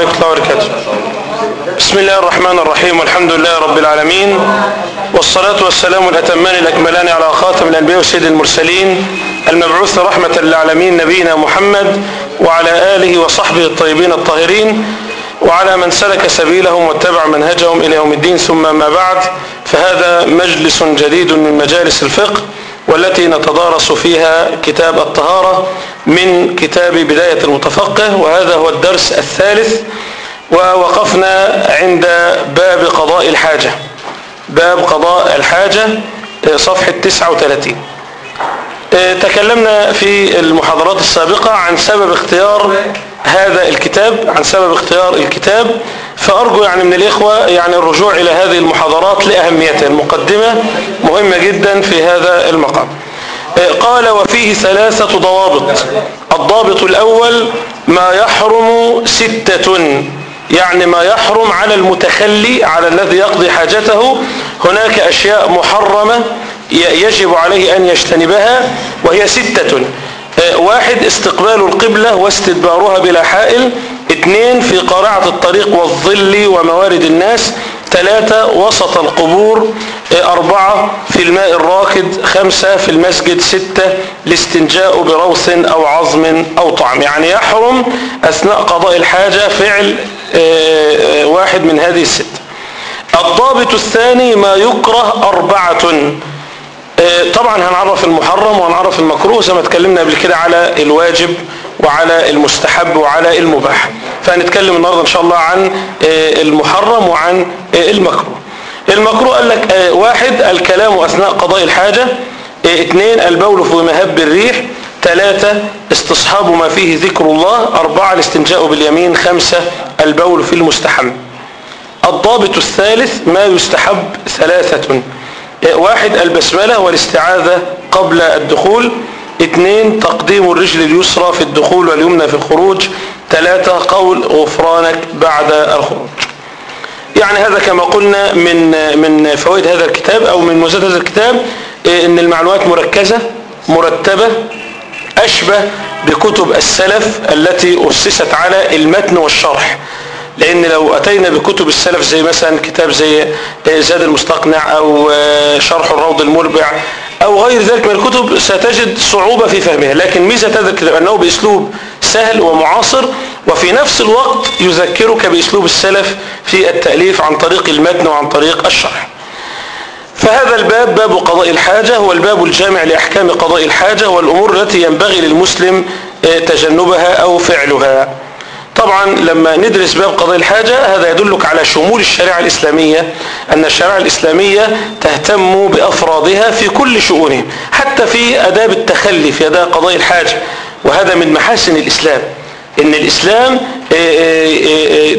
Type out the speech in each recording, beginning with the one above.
عليكم الله وبركاته بسم الله الرحمن الرحيم. والحمد لله رب العالمين. والصلاة والسلام الأتمان الأكملان على خاتم الأنبياء وسيد المرسلين المبعوث رحمة للعالمين نبينا محمد وعلى آله وصحبه الطيبين الطاهرين وعلى من سلك سبيلهم واتبع منهجهم إلى يوم الدين. ثم ما بعد فهذا مجلس جديد من مجالس الفقه والتي نتدارس فيها كتاب الطهارة. من كتاب بداية المتفقه وهذا هو الدرس الثالث ووقفنا عند باب قضاء الحاجة. باب قضاء الحاجة صفحة 39 تكلمنا في المحاضرات السابقة عن سبب اختيار هذا الكتاب عن سبب اختيار الكتاب. فأرجو يعني من الإخوة يعني الرجوع إلى هذه المحاضرات لأهميتها المقدمة مهمة جدا في هذا المقام. قال وفيه ثلاثة ضوابط. الضابط الأول ما يحرم ستة يعني ما يحرم على المتخلي على الذي يقضي حاجته. هناك أشياء محرمة يجب عليه أن يجتنبها وهي ستة. واحد استقبال القبلة واستدبارها بلا حائل. اثنين في قارعة الطريق والظل وموارد الناس. ثلاثة وسط القبور أربعة في الماء الراكد خمسة في المسجد ستة الاستنجاء بروث أو عظم أو طعم. يعني يحرم أثناء قضاء الحاجة فعل واحد من هذه الستة الضابط الثاني ما يكره أربعة. طبعا هنعرف المحرم وهنعرف المكروه زي ما اتكلمنا قبل كده على الواجب. وعلى المستحب وعلى المباح. فهنتكلم النهارده إن شاء الله عن المحرم وعن المكروه. المكروه قال لك واحد الكلام أثناء قضاء الحاجة. اثنين البول في مهب الريح. ثلاثة استصحاب ما فيه ذكر الله. أربعة الاستنجاء باليمين. خمسة البول في المستحم. الضابط الثالث ما يستحب ثلاثة. واحد البسملة والاستعاذة قبل الدخول. اثنين تقديم الرجل اليسرى في الدخول واليمنى في الخروج. ثلاثة قول غفرانك بعد الخروج. يعني هذا كما قلنا من من فوائد هذا الكتاب أو من مزيد هذا الكتاب إن المعلومات مركزة مرتبة أشبه بكتب السلف التي أسست على المتن والشرح. لأن لو أتينا بكتب السلف زي مثلا كتاب زي زاد المستقنع أو شرح الروض المربع أو غير ذلك من الكتب ستجد صعوبة في فهمها. لكن ميزة هذا الكتاب أنه بأسلوب سهل ومعاصر وفي نفس الوقت يذكرك بأسلوب السلف في التأليف عن طريق المتن وعن طريق الشرح. فهذا الباب باب قضاء الحاجة هو الباب الجامع لأحكام قضاء الحاجة والأمور التي ينبغي للمسلم تجنبها أو فعلها. طبعا لما ندرس باب قضاء الحاجة هذا يدلك على شمول الشريعة الإسلامية أن الشريعة الإسلامية تهتم بأفرادها في كل شؤونهم حتى في أداب التخلي في أداء قضاء الحاجة. وهذا من محاسن الإسلام. إن الإسلام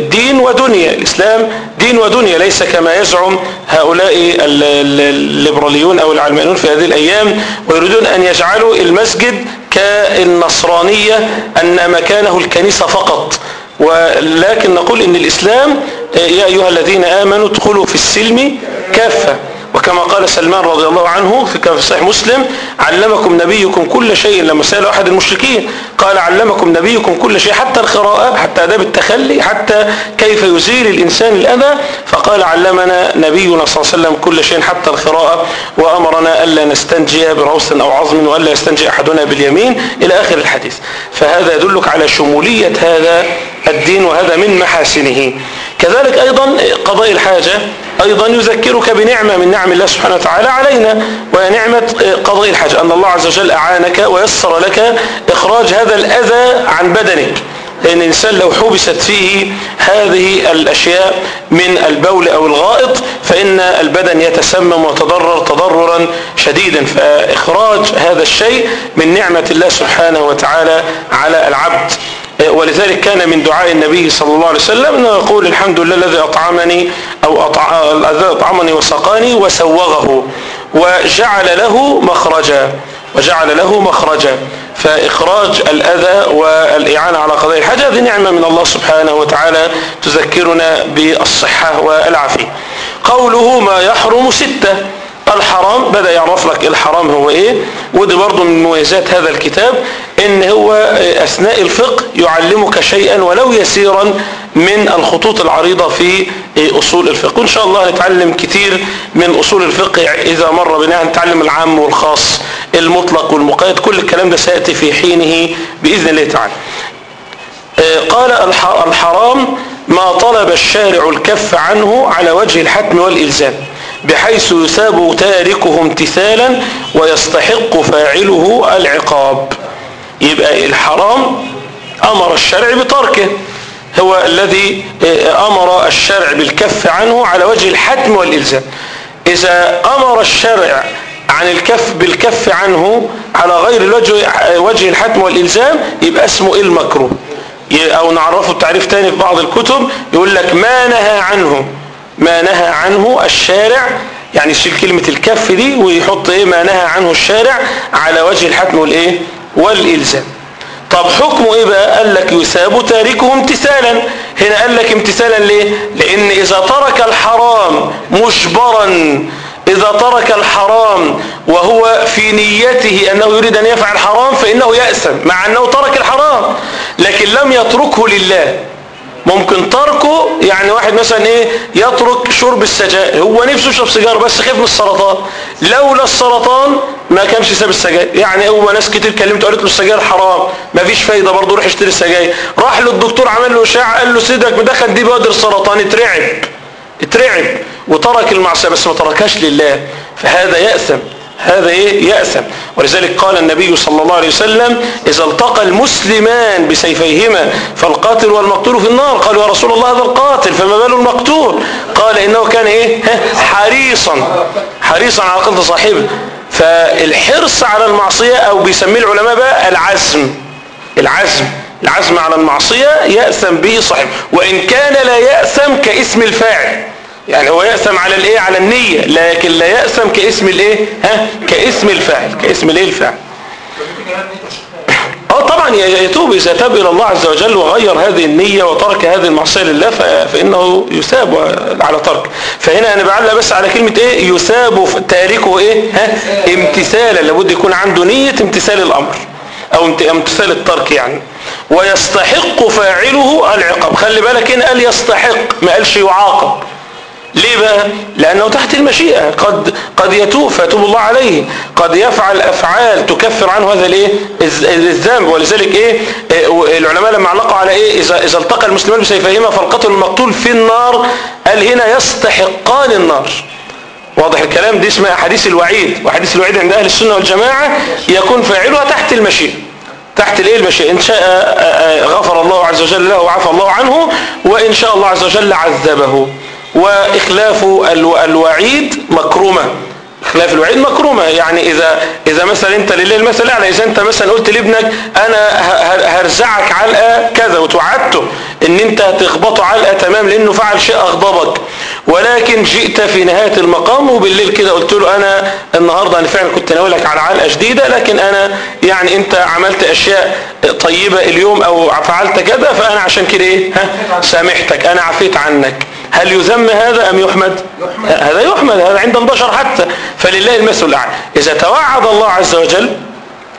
دين ودنيا. الإسلام دين ودنيا ليس كما يزعم هؤلاء الليبراليون أو العلمانيون في هذه الأيام ويريدون أن يجعلوا المسجد كالنصرانية أن مكانه الكنيسة فقط. ولكن نقول إن الإسلام يا أيها الذين آمنوا ادخلوا في السلم كافة. وكما قال سلمان رضي الله عنه في صحيح مسلم علمكم نبيكم كل شيء لما سأل أحد المشركين. قال علمكم نبيكم كل شيء حتى القراءة حتى أداب التخلي حتى كيف يزيل الإنسان الأذى. فقال علمنا نبينا صلى الله عليه وسلم كل شيء حتى القراءة وأمرنا ألا نستنجي بروث أو عظم وألا يستنجي أحدنا باليمين إلى آخر الحديث. فهذا يدلك على شمولية هذا الدين وهذا من محاسنه. كذلك أيضا قضاء الحاجة. أيضا يذكرك بنعمة من نعم الله سبحانه وتعالى علينا وهي نعمة قضاء الحاجة أن الله عز وجل أعانك ويسر لك إخراج هذا الأذى عن بدنك. لأن الإنسان لو حبست فيه هذه الأشياء من البول أو الغائط فإن البدن يتسمم وتضرر تضررا شديدا. فإخراج هذا الشيء من نعمة الله سبحانه وتعالى على العبد. ولذلك كان من دعاء النبي صلى الله عليه وسلم أنه يقول الحمد لله الذي أطعمني أو أطعمني وسقاني وسوغه وجعل له مخرجا وجعل له مخرجا. فإخراج الأذى والإعانة على قضاء الحاجة هذه نعمة من الله سبحانه وتعالى تذكرنا بالصحة والعافية. قوله ما يحرم ستة. الحرام بدأ يعرف لك الحرام هو إيه. ودي برضو من مميزات هذا الكتاب إن هو أثناء الفقه يعلمك شيئا ولو يسيرا من الخطوط العريضة في أصول الفقه. وإن شاء الله نتعلم كثير من أصول الفقه إذا مر بنا نتعلم العام والخاص المطلق والمقيد كل الكلام ده سيأتي في حينه بإذن الله تعالى. قال الحرام ما طلب الشارع الكف عنه على وجه الحتم والإلزام. بحيث يثاب تاركه امتثالا ويستحق فاعله العقاب. يبقى الحرام أمر الشرع بتركه. هو الذي أمر الشرع بالكف عنه على وجه الحتم والإلزام. إذا أمر الشرع عن الكف بالكف عنه على غير وجه الحتم والإلزام يبقى اسمه المكروه. أو نعرفه بتعريف تاني في بعض الكتب يقول لك ما نهى عنه. ما نهى عنه الشارع يعني يشيل كلمة الكف دي ويحط إيه ما نهى عنه الشارع على وجه الحتم والإيه والإلزام. طب حكمه إيه بقى؟ قال لك يثاب تاركه امتثالا. هنا قال لك امتثالا ليه؟ لأن إذا ترك الحرام مجبرا إذا ترك الحرام وهو في نيته أنه يريد أن يفعل حرام فإنه يأسم مع أنه ترك الحرام لكن لم يتركه لله. ممكن تركه يعني واحد مثلا إيه يترك شرب السجائر هو نفسه يشرب سيجارة بس خايف من السرطان. لولا السرطان ما كانش ساب السجائر يعني هو ناس كتير كلمته قالت له السجاير حرام ما فيش فايدة برضه روح اشتري السجاير راح للدكتور عمل له اشعه قال له سيدك مدخل دي بوادر السرطان اترعب اترعب وترك المعصية بس ما تركهاش لله. فهذا يأثم. هذا إيه؟ يأثم. ولذلك قال النبي صلى الله عليه وسلم إذا التقى المسلمان بسيفيهما فالقاتل والمقتول في النار. قالوا يا رسول الله هذا القاتل فما بال المقتول؟ قال إنه كان إيه؟ حريصا. حريصا على قتل صاحبه. فالحرص على المعصية أو بيسميه العلماء بقى العزم. العزم. العزم على المعصية يأثم به صاحبه. وإن كان لا يأثم كاسم الفاعل. يعني هو يأثم على الايه؟ على النية لكن لا يأثم كاسم الايه؟ ها؟ كاسم الفاعل كاسم الايه؟ الفاعل. آه طبعا يتوب إذا تاب إلى الله عز وجل وغير هذه النية وترك هذه المعصية لله فإنه يثاب على ترك. فهنا أنا بعلق بس على كلمة إيه؟ يثاب تاركه إيه؟ ها؟ امتثالا لابد يكون عنده نية امتثال الأمر أو امتثال الترك يعني. ويستحق فاعله العقاب. خلي بالك هنا قال يستحق ما قالش يعاقب. ليه بقى؟ لأنه تحت المشيئة. قد قد يتوب فيتوب الله عليه. قد يفعل أفعال تكفر عنه هذا الإيه؟ الذنب. ولذلك إيه؟ العلماء لما علقوا على إيه؟ إذا, إذا التقى المسلمين بسيفيهما فالقتل المقتول في النار قال هنا يستحقان النار. واضح الكلام؟ دي اسمها حديث الوعيد. وحديث الوعيد عند أهل السنة والجماعة يكون فاعلها تحت المشيئة. تحت الإيه؟ المشيئة. إن شاء غفر الله عز وجل له وعفى الله عنه وإن شاء الله عز وجل عذبه. وإخلاف الوعيد مكرومة. إخلاف الوعيد مكرومة. يعني إذا إذا مثلا أنت لله المثل يعني إذا أنت مثلا قلت لابنك أنا هرزعك علقة كذا وتوعدته إن أنت هتخبطه علقة تمام لأنه فعل شيء أغضبك. ولكن جئت في نهاية المقام وبالليل كده قلت له أنا النهاردة أنا فعلا كنت ناوي على علقة شديدة لكن أنا يعني أنت عملت أشياء طيبة اليوم أو فعلت كذا فأنا عشان كده إيه؟ ها؟ سامحتك. أنا عفيت عنك. هل يذم هذا أم يحمد؟ هذا يحمد هذا عند البشر حتى. فلله المثل الأعلى. إذا توعد الله عز وجل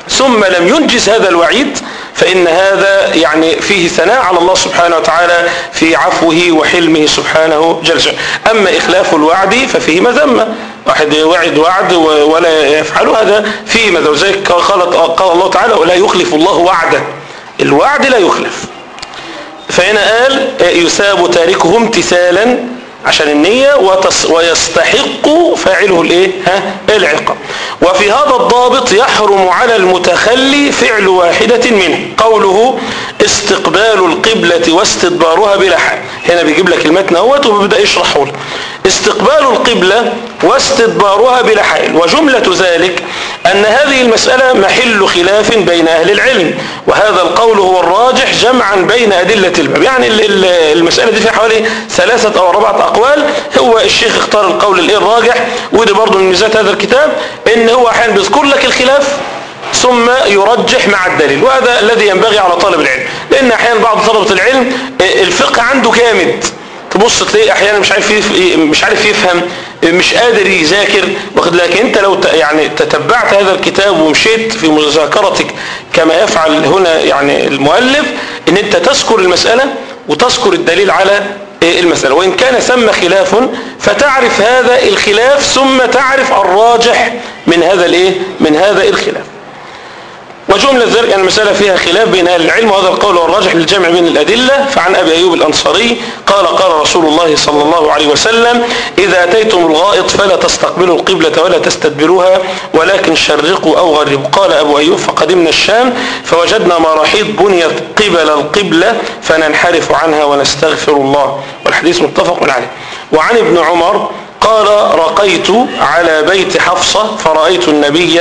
ثم لم ينجز هذا الوعيد فإن هذا يعني فيه ثناء على الله سبحانه وتعالى في عفوه وحلمه سبحانه جل جلاله أما إخلاف الوعد ففيه مذمة واحد وعد وعد ولا يفعل هذا فيه مذمة قال الله تعالى ولا يخلف الله وعده الوعد لا يخلف. فهنا قال يثاب تاركه امتثالا عشان النية ويستحق فاعله الايه؟ ها؟ العقاب. وفي هذا الضابط يحرم على المتخلي فعل واحدة منه. قوله استقبال القبلة واستدبارها بلا حال هنا بيجيب لك المتن اهوت وبيبدأ يشرحه لك. استقبال القبلة واستدبارها بلا حال وجملة ذلك أن هذه المسألة محل خلاف بين أهل العلم وهذا القول هو الراجح جمعا بين أدلة الباب. يعني المسألة دي في حوالي ثلاثة أو أربعة أقوال. هو الشيخ اختار القول الراجح ودي برضه من ميزات هذا الكتاب إن هو أحيانا بيذكر لك الخلاف ثم يرجح مع الدليل. وهذا الذي ينبغي على طالب العلم. لأن أحيانا بعض طلبة العلم الفقه عنده كامد تبص تلاقيه أحيانا مش عارف يف... مش عارف يفهم مش قادر يذاكر واخد لكن أنت لو. يعني تتبعت هذا الكتاب ومشيت في مذاكرتك كما يفعل هنا يعني المؤلف إن أنت تذكر المسألة وتذكر الدليل على المسألة وإن كان ثم خلاف فتعرف هذا الخلاف ثم تعرف الراجح من هذا الإيه من هذا الخلاف وجملة ذلك أن المسألة فيها خلاف بين أهل العلم وهذا القول والراجح للجمع بين الأدلة. فعن أبي أيوب الأنصاري قال قال رسول الله صلى الله عليه وسلم إذا أتيتم الغائط فلا تستقبلوا القبلة ولا تستدبروها ولكن شرقوا أو غربوا. قال أبو أيوب فقدمنا الشام فوجدنا مراحيض بنيت قبل القبلة فننحرف عنها ونستغفر الله. والحديث متفق عليه. وعن ابن عمر قال رقيت على بيت حفصة فرأيت النبي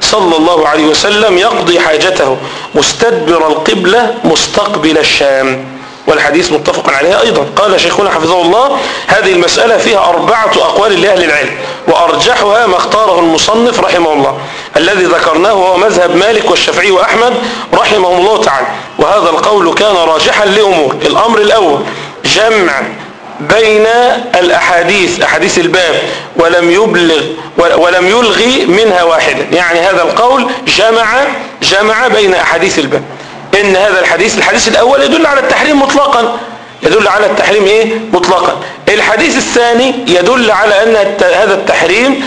صلى الله عليه وسلم يقضي حاجته مستدبر القبلة مستقبل الشام. والحديث متفق عليها أيضا. قال شيخنا حفظه الله هذه المسألة فيها أربعة أقوال لأهل العلم وأرجحها ما اختاره المصنف رحمه الله الذي ذكرناه هو مذهب مالك والشافعي وأحمد رحمهم الله تعالى وهذا القول كان راجحا لأمور الأمر الأول جمع بين الأحاديث أحاديث الباب ولم يبلغ ولم يلغي منها واحدا يعني هذا القول جمع جمع بين أحاديث الباب. إن هذا الحديث الحديث الأول يدل على التحريم مطلقا. يدل على التحريم إيه؟ مطلقا. الحديث الثاني يدل على أن هذا التحريم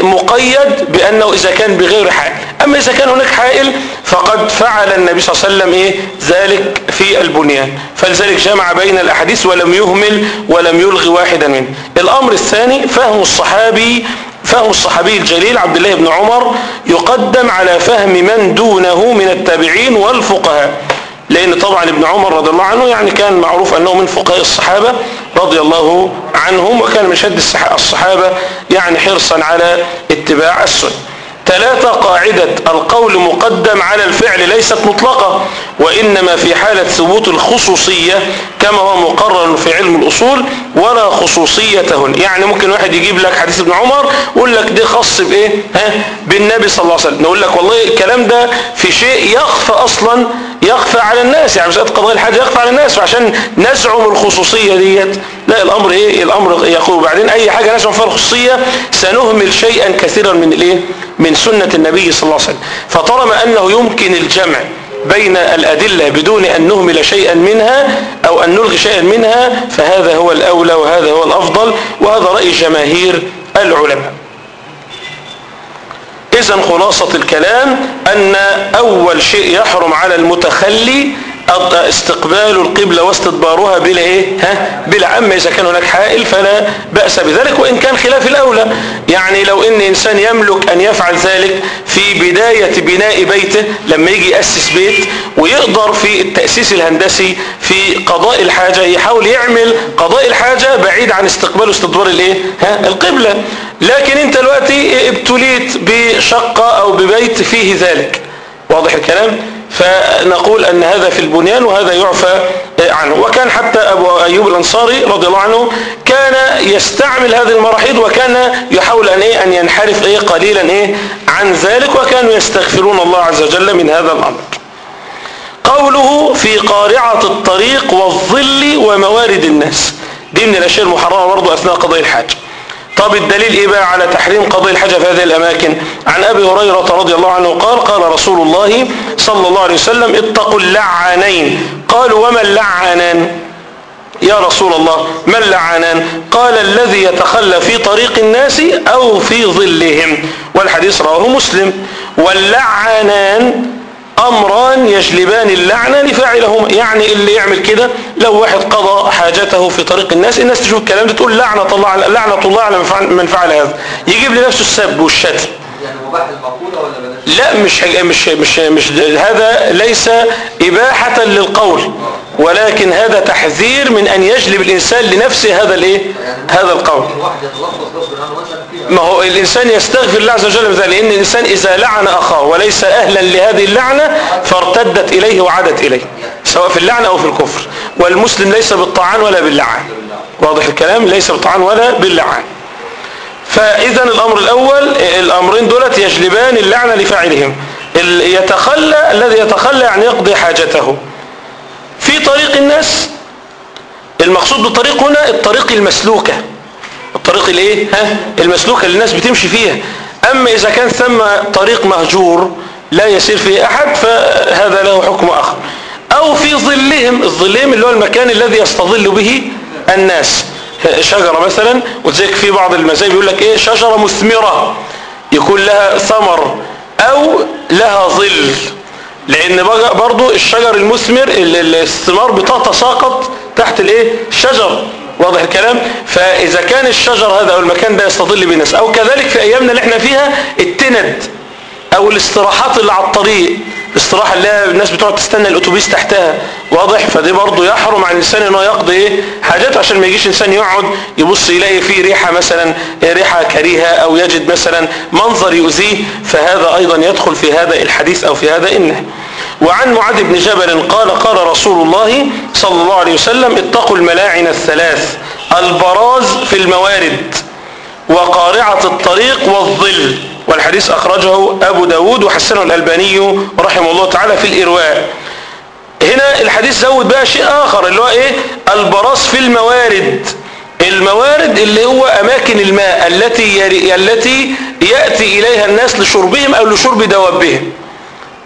مقيد بأنه إذا كان بغير حائل. أما إذا كان هناك حائل فقد فعل النبي صلى الله عليه وسلم إيه؟ ذلك في البنيان. فلذلك جمع بين الأحاديث ولم يهمل ولم يلغي واحدا منه. الأمر الثاني فهم الصحابي فهم الصحابي الجليل عبد الله بن عمر يقدم على فهم من دونه من التابعين والفقهاء. لأن طبعا ابن عمر رضي الله عنه يعني كان معروف أنه من فقهاء الصحابة رضي الله عنهم وكان من شد الصحابة يعني حرصا على اتباع السنة. ثلاثة قاعدة القول مقدم على الفعل ليست مطلقة وإنما في حالة ثبوت الخصوصية كما هو مقرر في علم الأصول ولا خصوصية هنا يعني ممكن واحد يجيب لك حديث ابن عمر ويقول لك ده خاص بإيه؟ ها؟ بالنبي صلى الله عليه وسلم. نقول لك والله الكلام ده في شيء يخفى أصلا يخفى على الناس. يعني مسألة قضاء الحاجة يخفى على الناس. وعشان نزعم الخصوصية ديت لا الأمر إيه؟ الأمر يقول بعدين أي حاجة نزعم فيها الخصوصية سنهمل شيئا كثيرا من الإيه؟ من سنة النبي صلى الله عليه وسلم. فطالما أنه يمكن الجمع بين الأدلة بدون أن نهمل شيئا منها أو أن نلغي شيئا منها فهذا هو الأولى وهذا هو الأفضل وهذا رأي جماهير العلماء. إذا خلاصة الكلام أن أول شيء يحرم على المتخلي استقبال القبلة واستدبارها بلا إيه؟ ها؟ بلا اما إذا كان هناك حائل فلا بأس بذلك وإن كان خلاف الأولى. يعني لو إن إنسان يملك أن يفعل ذلك في بداية بناء بيته لما يجي يأسس بيت ويقدر في التأسيس الهندسي في قضاء الحاجة يحاول يعمل قضاء الحاجة بعيد عن استقبال واستدبار الايه ها؟ القبلة. لكن أنت دلوقتي ابتليت بشقة أو ببيت فيه ذلك. واضح الكلام؟ فنقول أن هذا في البنيان وهذا يعفى عنه. وكان حتى أبو أيوب الأنصاري رضي الله عنه كان يستعمل هذه المراحيض وكان يحاول أن, إيه أن ينحرف إيه قليلا إيه عن ذلك وكانوا يستغفرون الله عز وجل من هذا الأمر. قوله في قارعة الطريق والظل وموارد الناس. دي من الأشياء المحرمة برضو أثناء قضاء الحاج. طب الدليل إيه بقى على تحريم قضاء الحاجة في هذه الأماكن؟ عن أبي هريرة رضي الله عنه قال قال رسول الله صلى الله عليه وسلم اتقوا اللعانين قالوا وما اللعانان يا رسول الله ما اللعانان قال الذي يتخلى في طريق الناس أو في ظلهم. والحديث رواه مسلم. واللعانان أمران يجلبان اللعنة لفاعلهما يعني اللي يعمل كده لو واحد قضى حاجته في طريق الناس الناس تشوف الكلام ده تقول لعنة الله لعنة الله على من فعل هذا. يجيب لنفسه السب والشتم. يعني مباح المقولة ولا لا مش مش مش مش هذا ليس إباحة للقول ولكن هذا تحذير من أن يجلب الإنسان لنفسه هذا الإيه؟ هذا القول. ما هو الإنسان يستغفر الله عز وجل من ذلك لأن الإنسان إذا لعن أخاه وليس أهلا لهذه اللعنة فارتدت إليه وعادت إليه سواء في اللعنة أو في الكفر. والمسلم ليس بالطعان ولا باللعان واضح الكلام؟ ليس بالطعان ولا باللعان فإذا الأمر الأول الأمرين دولت يجلبان اللعنة لفاعلهم. يتخلى الذي يتخلى يعني يقضي حاجته. في طريق الناس المقصود بالطريق هنا الطريق المسلوكة. الطريق الإيه؟ ها؟ المسلوكة اللي الناس بتمشي فيها. أما إذا كان ثم طريق مهجور لا يسير فيه أحد فهذا له حكم آخر. أو في ظلهم الظلهم اللي هو المكان الذي يستظل به الناس. شجرة مثلا وتزيك في بعض المذاهب يقول لك إيه؟ شجرة مثمرة. يكون لها ثمر أو لها ظل. لأن برضو الشجر المثمر ال- ال- الثمار بتتساقط تحت الإيه؟ الشجر. واضح الكلام؟ فإذا كان الشجر هذا أو المكان ده يستظل بالناس أو كذلك في أيامنا اللي إحنا فيها التند أو الاستراحات اللي على الطريق. الاستراحة اللي هي الناس بتقعد تستنى الأتوبيس تحتها. واضح؟ فدي برضه يحرم عن الإنسان إنه يقضي إيه؟ حاجاته عشان ما يجيش إنسان يقعد يبص يلاقي فيه ريحة مثلا ريحة كريهة أو يجد مثلا منظر يؤذيه. فهذا أيضا يدخل في هذا الحديث أو في هذا النهي وعن معاذ بن جبل قال قال رسول الله صلى الله عليه وسلم اتقوا الملاعن الثلاث البراز في الموارد وقارعة الطريق والظل. والحديث أخرجه أبو داود وحسنه الألباني رحمه الله تعالى في الإرواء. هنا الحديث زود بقى شيء آخر اللي هو إيه؟ البراز في الموارد. الموارد اللي هو أماكن الماء التي التي يأتي إليها الناس لشربهم أو لشرب دوابهم.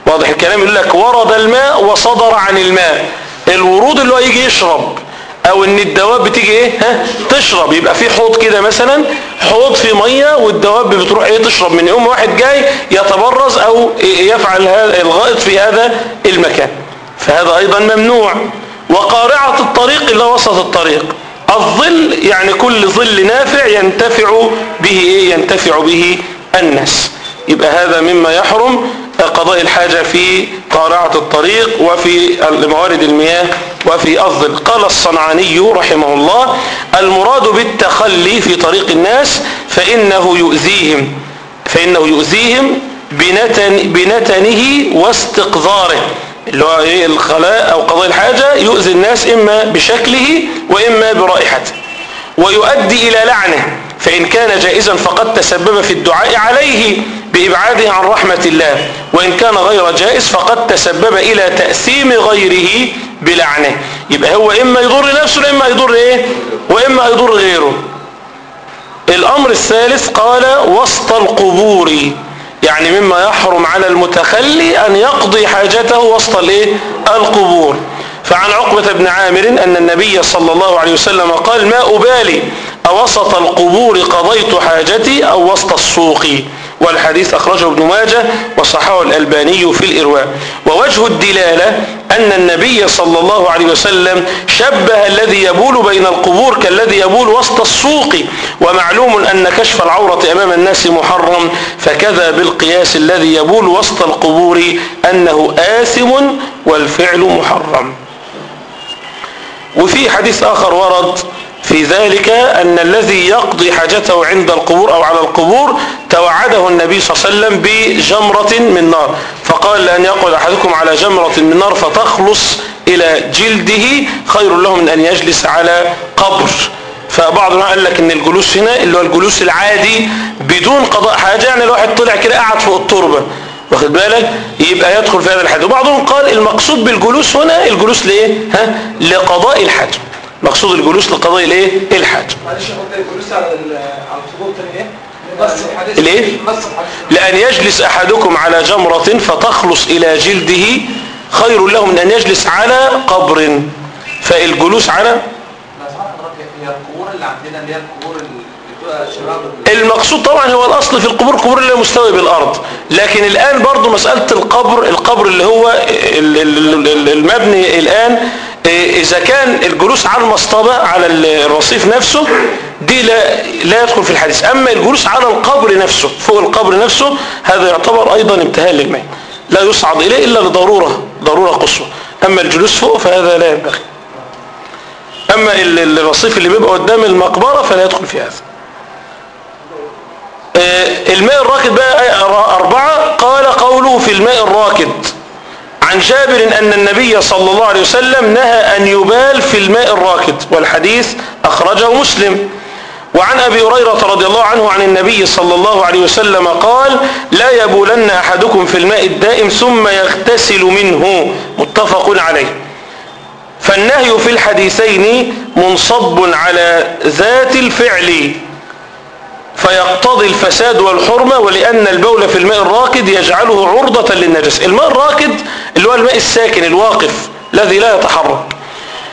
واضح الكلام يقول لك ورد الماء وصدر عن الماء. الورود اللي هو يجي يشرب. أو إن الدواب بتيجي إيه؟ ها؟ تشرب. يبقى في حوض كده مثلا حوض في مية والدواب بتروح إيه؟ تشرب. من يوم واحد جاي يتبرز أو يفعل الغائط في هذا المكان. فهذا أيضا ممنوع. وقارعة الطريق هو وسط الطريق. الظل يعني كل ظل نافع ينتفع به إيه؟ ينتفع به الناس. يبقى هذا مما يحرم قضاء الحاجة في قارعة الطريق وفي موارد المياه وفي الظل قال الصنعاني رحمه الله المراد بالتخلي في طريق الناس فإنه يؤذيهم فإنه يؤذيهم بنتن بنتنه واستقذاره اللي هو إيه الخلاء أو قضاء الحاجة يؤذي الناس إما بشكله وإما برائحته ويؤدي إلى لعنه فإن كان جائزا فقد تسبب في الدعاء عليه بإبعاده عن رحمة الله. وإن كان غير جائز فقد تسبب إلى تأثيم غيره بلعنه. يبقى هو إما يضر نفسه وإما يضر إيه؟ وإما يضر غيره. الأمر الثالث قال وسط القبور. يعني مما يحرم على المتخلي أن يقضي حاجته وسط الإيه؟ القبور. فعن عقبة بن عامر أن النبي صلى الله عليه وسلم قال ما أبالي أوسط القبور قضيت حاجتي أو وسط السوق؟ والحديث أخرجه ابن ماجه وصححه الألباني في الإرواء. ووجه الدلالة أن النبي صلى الله عليه وسلم شبه الذي يبول بين القبور كالذي يبول وسط السوق. ومعلوم أن كشف العورة أمام الناس محرم فكذا بالقياس الذي يبول وسط القبور أنه آثم والفعل محرم. وفي حديث آخر ورد في ذلك أن الذي يقضي حاجته عند القبور أو على القبور توعده النبي صلى الله عليه وسلم بجمرة من نار. فقال لأن يقعد أحدكم على جمرة من نار فتخلص إلى جلده خير له من أن يجلس على قبر. فبعض قال لك إن الجلوس هنا اللي هو الجلوس العادي بدون قضاء حاجة يعني الواحد طلع كده قاعد فوق التربة. واخد بالك؟ يبقى يدخل في هذا الحديث. وبعضهم قال المقصود بالجلوس هنا الجلوس لإيه؟ ها؟ لقضاء الحاجة. مقصود الجلوس لقضاء الايه؟ الحاجة معلش يا اخويا الجلوس على ال- على الخطوط تاني إيه؟ الحديث لأن يجلس أحدكم على جمرة فتخلص إلى جلده خير له من أن يجلس على قبر. فالجلوس على القبور اللي عندنا اللي هي القبور المقصود طبعا هو الأصل في القبور قبور اللي مستوي بالأرض. لكن الآن برضو مسألة القبر القبر اللي هو ال- ال- ال- المبني الآن إيه، إذا كان الجلوس على المصطبة على الرصيف نفسه دي لا, لا يدخل في الحديث. أما الجلوس على القبر نفسه فوق القبر نفسه هذا يعتبر أيضا امتهان للماء لا يصعد إليه إلا لضرورة ضرورة قصوى. أما الجلوس فوق فهذا لا ينبغي. أما ال- الرصيف اللي بيبقى قدام المقبرة فلا يدخل في هذا. الماء الراكد بقى آية أربعة. قال قوله في الماء الراكد. عن جابر أن النبي صلى الله عليه وسلم نهى أن يبال في الماء الراكد والحديث أخرجه مسلم. وعن أبي هريرة رضي الله عنه عن النبي صلى الله عليه وسلم قال لا يبولن أحدكم في الماء الدائم ثم يغتسل منه. متفق عليه. فالنهي في الحديثين منصب على ذات الفعل. فيقتضي الفساد والحرمة ولأن البول في الماء الراكد يجعله عرضة للنجس. الماء الراكد اللي هو الماء الساكن الواقف الذي لا يتحرك.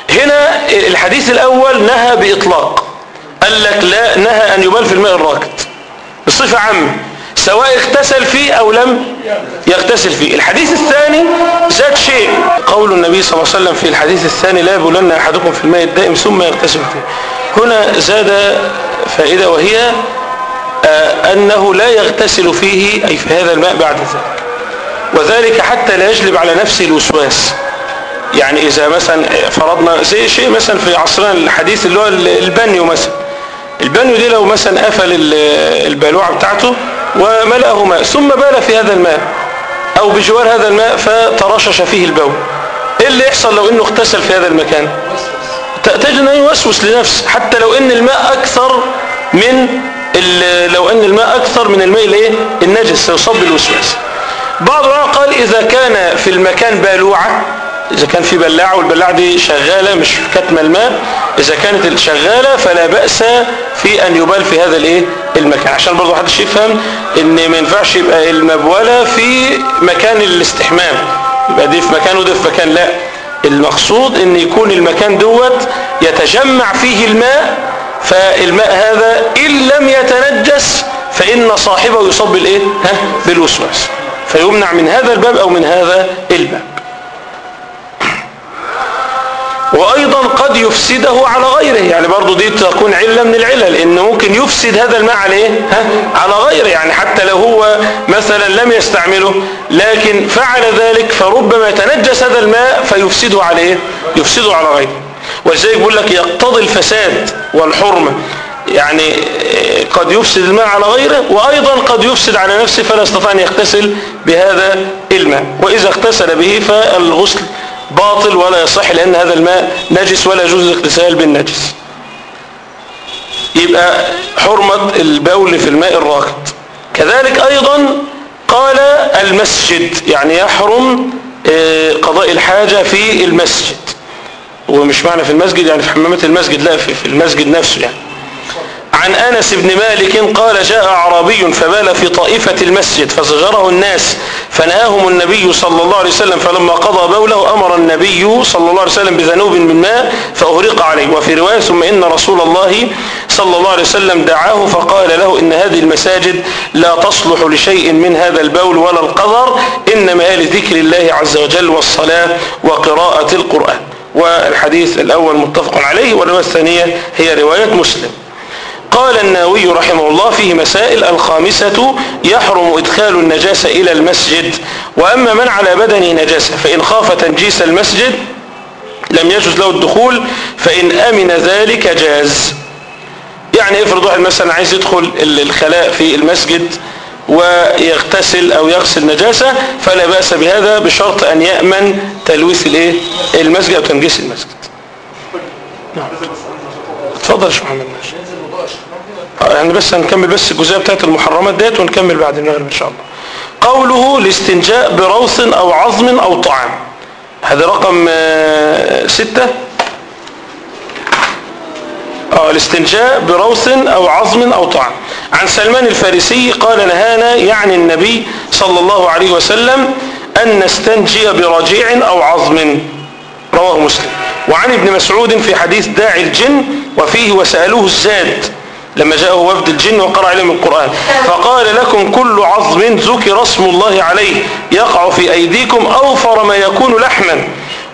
هنا الحديث الأول نهى بإطلاق. قال لك لا نهى أن يبال في الماء الراكد بصفة عامة. سواء اغتسل فيه أو لم يغتسل فيه. الحديث الثاني زاد شيء. قول النبي صلى الله عليه وسلم في الحديث الثاني لا يبولن أحدكم في الماء الدائم ثم يغتسل فيه. هنا زاد فائدة وهي أنه لا يغتسل فيه أي في هذا الماء بعد ذلك. وذلك حتى لا يجلب على نفسه الوسواس. يعني إذا مثلا فرضنا زي شيء مثلا في عصرنا الحديث اللي هو البنيو مثلا. البنيو دي لو مثلا قفل البالوعة بتاعته وملأه ماء ثم بال في هذا الماء أو بجوار هذا الماء فترشش فيه البول. إيه اللي يحصل لو إنه اغتسل في هذا المكان؟ تجد أنه يوسوس لنفسه حتى لو إن الماء أكثر من لو أن الماء أكثر من الماء الايه النجس سيصاب بالوسواس بعض قال إذا كان في المكان بالوعة إذا كان في بلاعة والبلاعة دي شغالة مش كتم الماء إذا كانت شغالة فلا بأس في أن يبال في هذا الإيه؟ المكان. عشان برضو حدش يفهم إن ما ينفعش يبقى المبولة في مكان الاستحمام. يبقى دي في مكان وده في مكان لا. المقصود إن يكون المكان دوت يتجمع فيه الماء فالماء هذا إن لم يتنجس فإن صاحبه يصاب بالايه ها؟ بالوسواس. فيمنع من هذا الباب أو من هذا الباب. وأيضا قد يفسده على غيره. يعني برضو دي تكون علة من العلل إنه ممكن يفسد هذا الماء عليه ها؟ على غيره. يعني حتى لو هو مثلا لم يستعمله لكن فعل ذلك فربما يتنجس هذا الماء فيفسده عليه يفسده على غيره. ولذلك بيقول لك يقتضي الفساد والحرمة يعني قد يفسد الماء على غيره وأيضا قد يفسد على نفسه فلا يستطيع أن يغتسل بهذا الماء. وإذا اغتسل به فالغسل باطل ولا يصح لأن هذا الماء نجس ولا يجوز الاغتسال بالنجس. يبقى حرمة البول في الماء الراكد. كذلك أيضا قال المسجد يعني يحرم قضاء الحاجة في المسجد. ومش معنى في المسجد يعني في حمامات المسجد لا في المسجد نفسه يعني. عن أنس بن مالك قال جاء أعرابي فبال في طائفة المسجد فزجره الناس فنهاهم النبي صلى الله عليه وسلم فلما قضى بوله أمر النبي صلى الله عليه وسلم بذنوب من ماء فأهرق عليه. وفي رواية ثم إن رسول الله صلى الله عليه وسلم دعاه فقال له إن هذه المساجد لا تصلح لشيء من هذا البول ولا القذر إنما لذكر الله عز وجل والصلاة وقراءة القرآن. والحديث الأول متفق عليه والرواية الثانية هي رواية مسلم. قال الناوي رحمه الله فيه مسائل الخامسة يحرم إدخال النجاسة إلى المسجد وأما من على بدنه نجاسة فإن خاف تنجيس المسجد لم يجوز له الدخول فإن أمن ذلك جاز. يعني افرض واحد مثلا عايز يدخل الخلاء في المسجد ويغتسل أو يغسل نجاسة فلا بأس بهذا بشرط أن يأمن تلويث الإيه؟ المسجد أو تنجيس المسجد. نعم اتفضل يا شيخ محمد. ماشي يعني بس هنكمل بس الجزئية بتاعت المحرمات ديت ونكمل بعد المغرب إن شاء الله. قوله الاستنجاء بروث أو عظم أو طعام. هذا رقم ستة؟ آه الاستنجاء بروث أو عظم أو طعام. عن سلمان الفارسي قال نهانا يعني النبي صلى الله عليه وسلم أن نستنجي برجيع أو عظم. رواه مسلم. وعن ابن مسعود في حديث داعي الجن وفيه وسألوه الزاد لما جاءه وفد الجن وقرأ عليهم القرآن. فقال لكم كل عظم ذكر اسم الله عليه يقع في أيديكم أوفر ما يكون لحما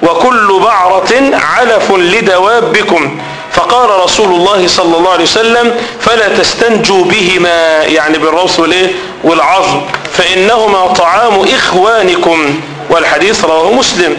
وكل بعرة علف لدوابكم. فقال رسول الله صلى الله عليه وسلم فلا تستنجوا بهما يعني بالروث والإيه؟ والعظم فإنهما طعام إخوانكم. والحديث رواه مسلم.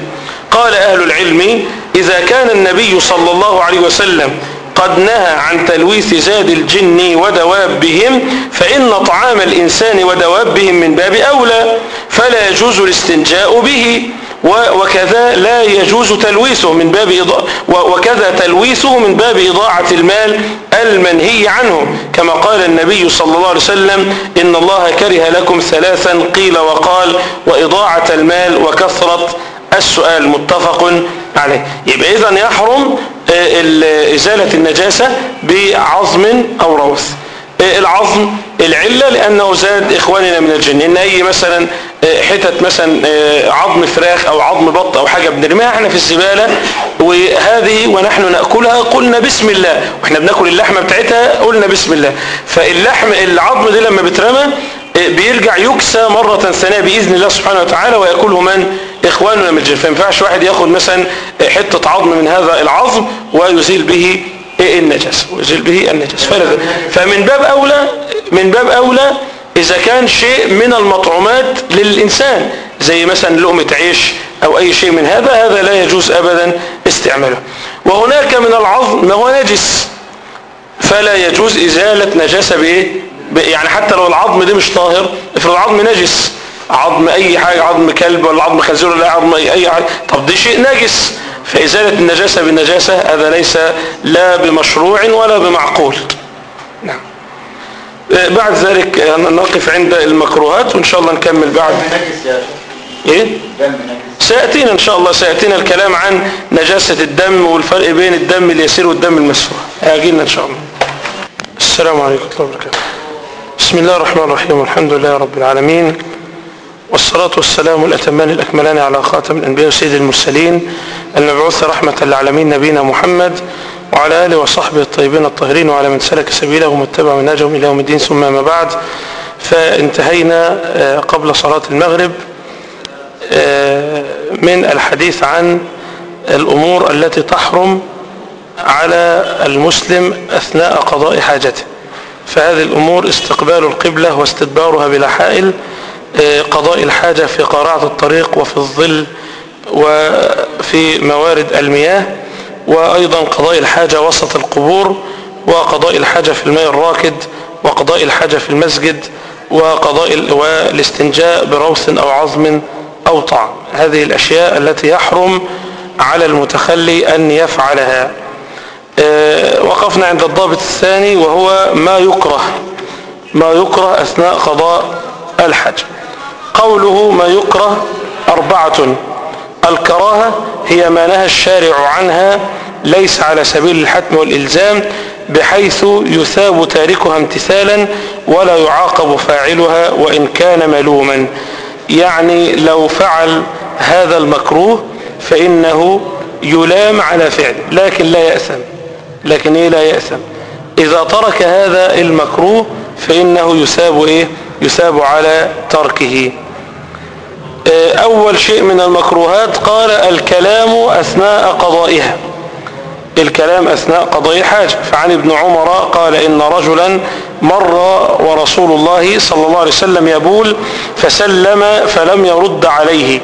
قال أهل العلم إذا كان النبي صلى الله عليه وسلم قد نهى عن تلويث زاد الجن ودوابهم فإن طعام الإنسان ودوابهم من باب أولى فلا يجوز الاستنجاء به. وكذا لا يجوز تلويثه من باب إضاء وكذا تلويثه من باب إضاعة المال المنهي عنه. كما قال النبي صلى الله عليه وسلم إن الله كره لكم ثلاثا قيل وقال وإضاعة المال وكثرة السؤال. متفق عليه. يبقى اذا يحرم آه، ال- إزالة النجاسة بعظم أو روث. آه، العظم العلة لأنه زاد إخواننا من الجن. إن أي مثلا آه، حتت مثلا آه، عظم فراخ أو عظم بط أو حاجة بنرميها إحنا في الزبالة. وهذه ونحن نأكلها قلنا بسم الله. وإحنا بناكل اللحمة بتاعتها قلنا بسم الله. فاللحم العظم دي لما بترمى بيرجع يكسى مرة ثانية بإذن الله سبحانه وتعالى ويأكله من إخواننا من الجن. فما ينفعش واحد ياخد مثلا حتة عظم من هذا العظم ويزيل به النجس ويزيل به النجس. فمن باب أولى من باب أولى إذا كان شيء من المطعومات للإنسان زي مثلا لقمة عيش أو أي شيء من هذا هذا لا يجوز أبدا استعماله. وهناك من العظم ما هو نجس فلا يجوز إزالة نجاسة بإيه ب- يعني حتى لو العظم ده مش طاهر افرض العظم نجس. عظم أي حاجة عظم كلب ولا عظم خنزير ولا عظم أي حاجة طب ده شيء نجس. فإزالة النجاسة بالنجاسة هذا ليس لا بمشروع ولا بمعقول. نعم. آه، بعد ذلك آه، نقف عند المكروهات وإن شاء الله نكمل بعد. إيه؟ سيأتينا إن شاء الله سيأتينا الكلام عن نجاسة الدم والفرق بين الدم اليسير والدم المسفوح. هيجينا إن شاء الله. السلام عليكم ورحمة الله وبركاته. بسم الله الرحمن الرحيم والحمد لله رب العالمين. والصلاة والسلام الأتمان الأكملان على خاتم الأنبياء وسيد المرسلين المبعوث رحمة للعالمين نبينا محمد وعلى آله وصحبه الطيبين الطاهرين وعلى من سلك سبيلهم واتبع منهجهم إلى يوم الدين ثم ما بعد فانتهينا آه، قبل صلاة المغرب آه، من الحديث عن الأمور التي تحرم على المسلم أثناء قضاء حاجته. فهذه الأمور استقبال القبلة واستدبارها بلا حائل قضاء الحاجة في قارعة الطريق وفي الظل وفي موارد المياه وأيضا قضاء الحاجة وسط القبور وقضاء الحاجة في الماء الراكد وقضاء الحاجة في المسجد وقضاء ال- والاستنجاء بروث أو عظم أو طعم هذه الأشياء التي يحرم على المتخلي أن يفعلها. آه، وقفنا عند الضابط الثاني وهو ما يكره ما يكره أثناء قضاء الحج قوله ما يكره أربعة. الكراهة هي ما نهى الشارع عنها ليس على سبيل الحتم والإلزام بحيث يثاب تاركها امتثالا ولا يعاقب فاعلها وإن كان ملوما. يعني لو فعل هذا المكروه فإنه يلام على فعله لكن لا يأثم. لكن إيه لا يأثم؟ إذا ترك هذا المكروه فإنه يثاب إيه؟ يثاب على تركه. آه، أول شيء من المكروهات قال الكلام أثناء قضائها. الكلام أثناء قضاء الحاجة فعن ابن عمر قال إن رجلا مر ورسول الله صلى الله عليه وسلم يبول فسلم فلم يرد عليه.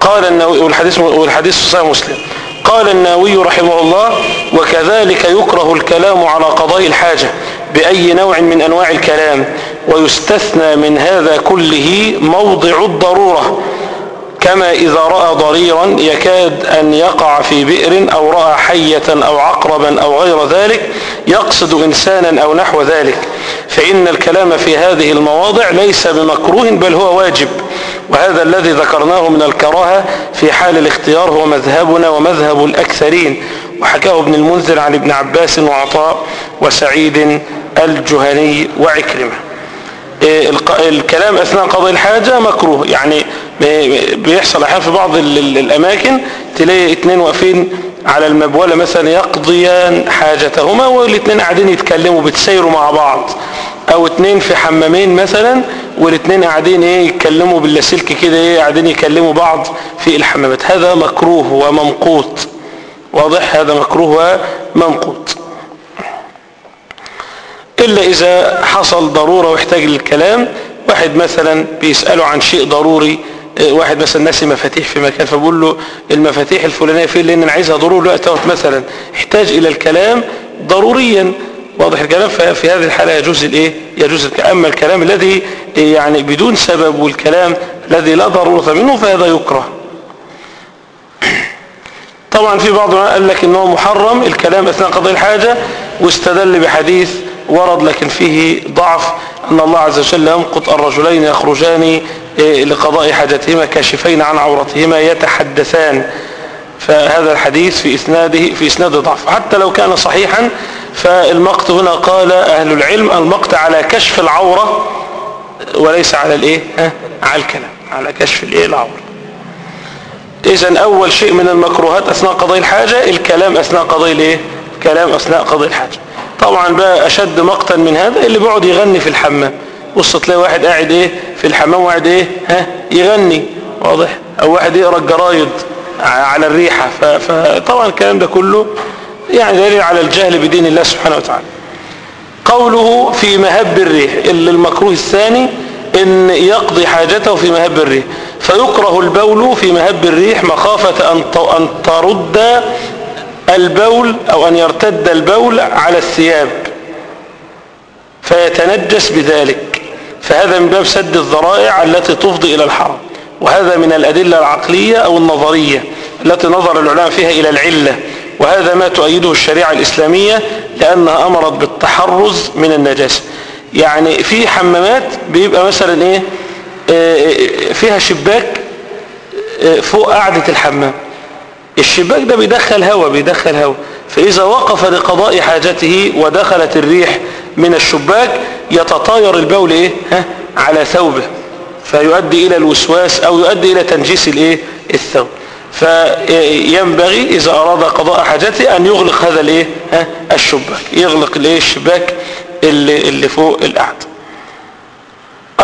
قال النووي والحديث والحديث صحيح مسلم. قال النووي رحمه الله وكذلك يكره الكلام على قضاء الحاجة. بأي نوع من أنواع الكلام ويستثنى من هذا كله موضع الضرورة. كما إذا رأى ضريرا يكاد أن يقع في بئر أو رأى حية أو عقربا أو غير ذلك يقصد إنسانا أو نحو ذلك. فإن الكلام في هذه المواضع ليس بمكروه بل هو واجب. وهذا الذي ذكرناه من الكراهة في حال الاختيار هو مذهبنا ومذهب الأكثرين. وحكاه ابن المنذر عن ابن عباس وعطاء وسعيد الجهني وعكرمة. إيه، الكلام أثناء قضاء الحاجة مكروه. يعني بي- بيحصل أحيانا في بعض ال- ال- الأماكن تلاقي اتنين واقفين على المبولة مثلا يقضيان حاجتهما والاتنين قاعدين يتكلموا بتسيروا مع بعض. أو اتنين في حمامين مثلا والاتنين قاعدين إيه يتكلموا باللاسلكي كده إيه قاعدين يكلموا بعض في الحمامات. هذا مكروه وممقوت. واضح؟ هذا مكروه وممقوت. إلا إذا حصل ضرورة واحتاج للكلام واحد مثلا بيسأله عن شيء ضروري آه، واحد مثلا ناسي مفاتيح في مكان فبقول له المفاتيح الفلانية فين لأن أنا عايزها ضروري الوقت دوت مثلا احتاج إلى الكلام ضروريا. واضح الكلام؟ ففي هذه الحالة يجوز الإيه؟ يجوز أما الكلام الذي آه، يعني بدون سبب والكلام الذي لا ضرورة منه فهذا يكره. طبعا في بعض قال لك إنه محرم الكلام أثناء قضاء الحاجة واستدل بحديث ورد لكن فيه ضعف أن الله عز وجل يمقت الرجلين يخرجان إيه، لقضاء حاجتهما كاشفين عن عورتهما يتحدثان. فهذا الحديث في إسناده في إسناد ضعف. حتى لو كان صحيحا فالمقت هنا قال أهل العلم المقت على كشف العورة وليس على الإيه؟ ها؟ على الكلام على كشف الإيه؟ العورة. اذا أول شيء من المكروهات أثناء قضاء الحاجة الكلام أثناء قضاء الإيه؟ الكلام أثناء قضاء الحاجة. طبعا بقى أشد مقتا من هذا اللي بيقعد يغني في الحمام. بص تلاقي واحد قاعد إيه في الحمام وقاعد إيه ها يغني. واضح؟ أو واحد يقرأ الجرايد على الريحة. فطبعا الكلام ده كله يعني دليل على الجهل بدين الله سبحانه وتعالى. قوله في مهب الريح اللي المكروه الثاني إن يقضي حاجته في مهب الريح. فيكره البول في مهب الريح مخافة أن ترد البول أو أن يرتد البول على الثياب فيتنجس بذلك. فهذا من باب سد الذرائع التي تفضي إلى الحرام وهذا من الأدلة العقلية أو النظرية التي نظر العلماء فيها إلى العلة. وهذا ما تؤيده الشريعة الإسلامية لأنها أمرت بالتحرز من النجاسة. يعني في حمامات بيبقى مثلا إيه آه، فيها شباك آه، فوق قاعدة الحمام. الشباك ده بيدخل هواء بيدخل هواء فإذا وقف لقضاء حاجته ودخلت الريح من الشباك يتطاير البول إيه؟ ها؟ على ثوبه فيؤدي إلى الوسواس أو يؤدي إلى تنجيس الإيه؟ الثوب فينبغي إذا أراد قضاء حاجته أن يغلق هذا الإيه؟ ها؟ الشباك يغلق الإيه؟ الشباك اللي, اللي فوق القعدة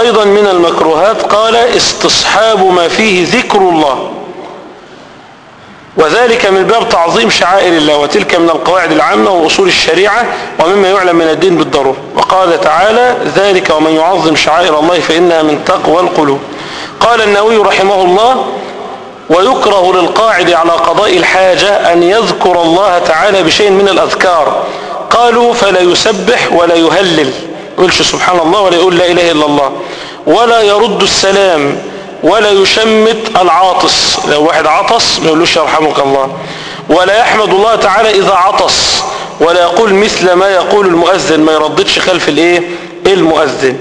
أيضا من المكروهات قال استصحاب ما فيه ذكر الله وذلك من باب تعظيم شعائر الله وتلك من القواعد العامة وأصول الشريعة ومما يعلم من الدين بالضرورة. وقال تعالى ذلك ومن يعظم شعائر الله فإنها من تقوى القلوب. قال النووي رحمه الله ويكره للقاعد على قضاء الحاجة أن يذكر الله تعالى بشيء من الأذكار. قالوا فلا يسبح ولا يهلل. يقولش سبحان الله ولا يقول لا إله إلا الله. ولا يرد السلام ولا يشمت العاطس. لو واحد عطس ما يقولوش يرحمك الله. ولا يحمد الله تعالى إذا عطس. ولا يقول مثل ما يقول المؤذن ما يرددش خلف الإيه؟ المؤذن.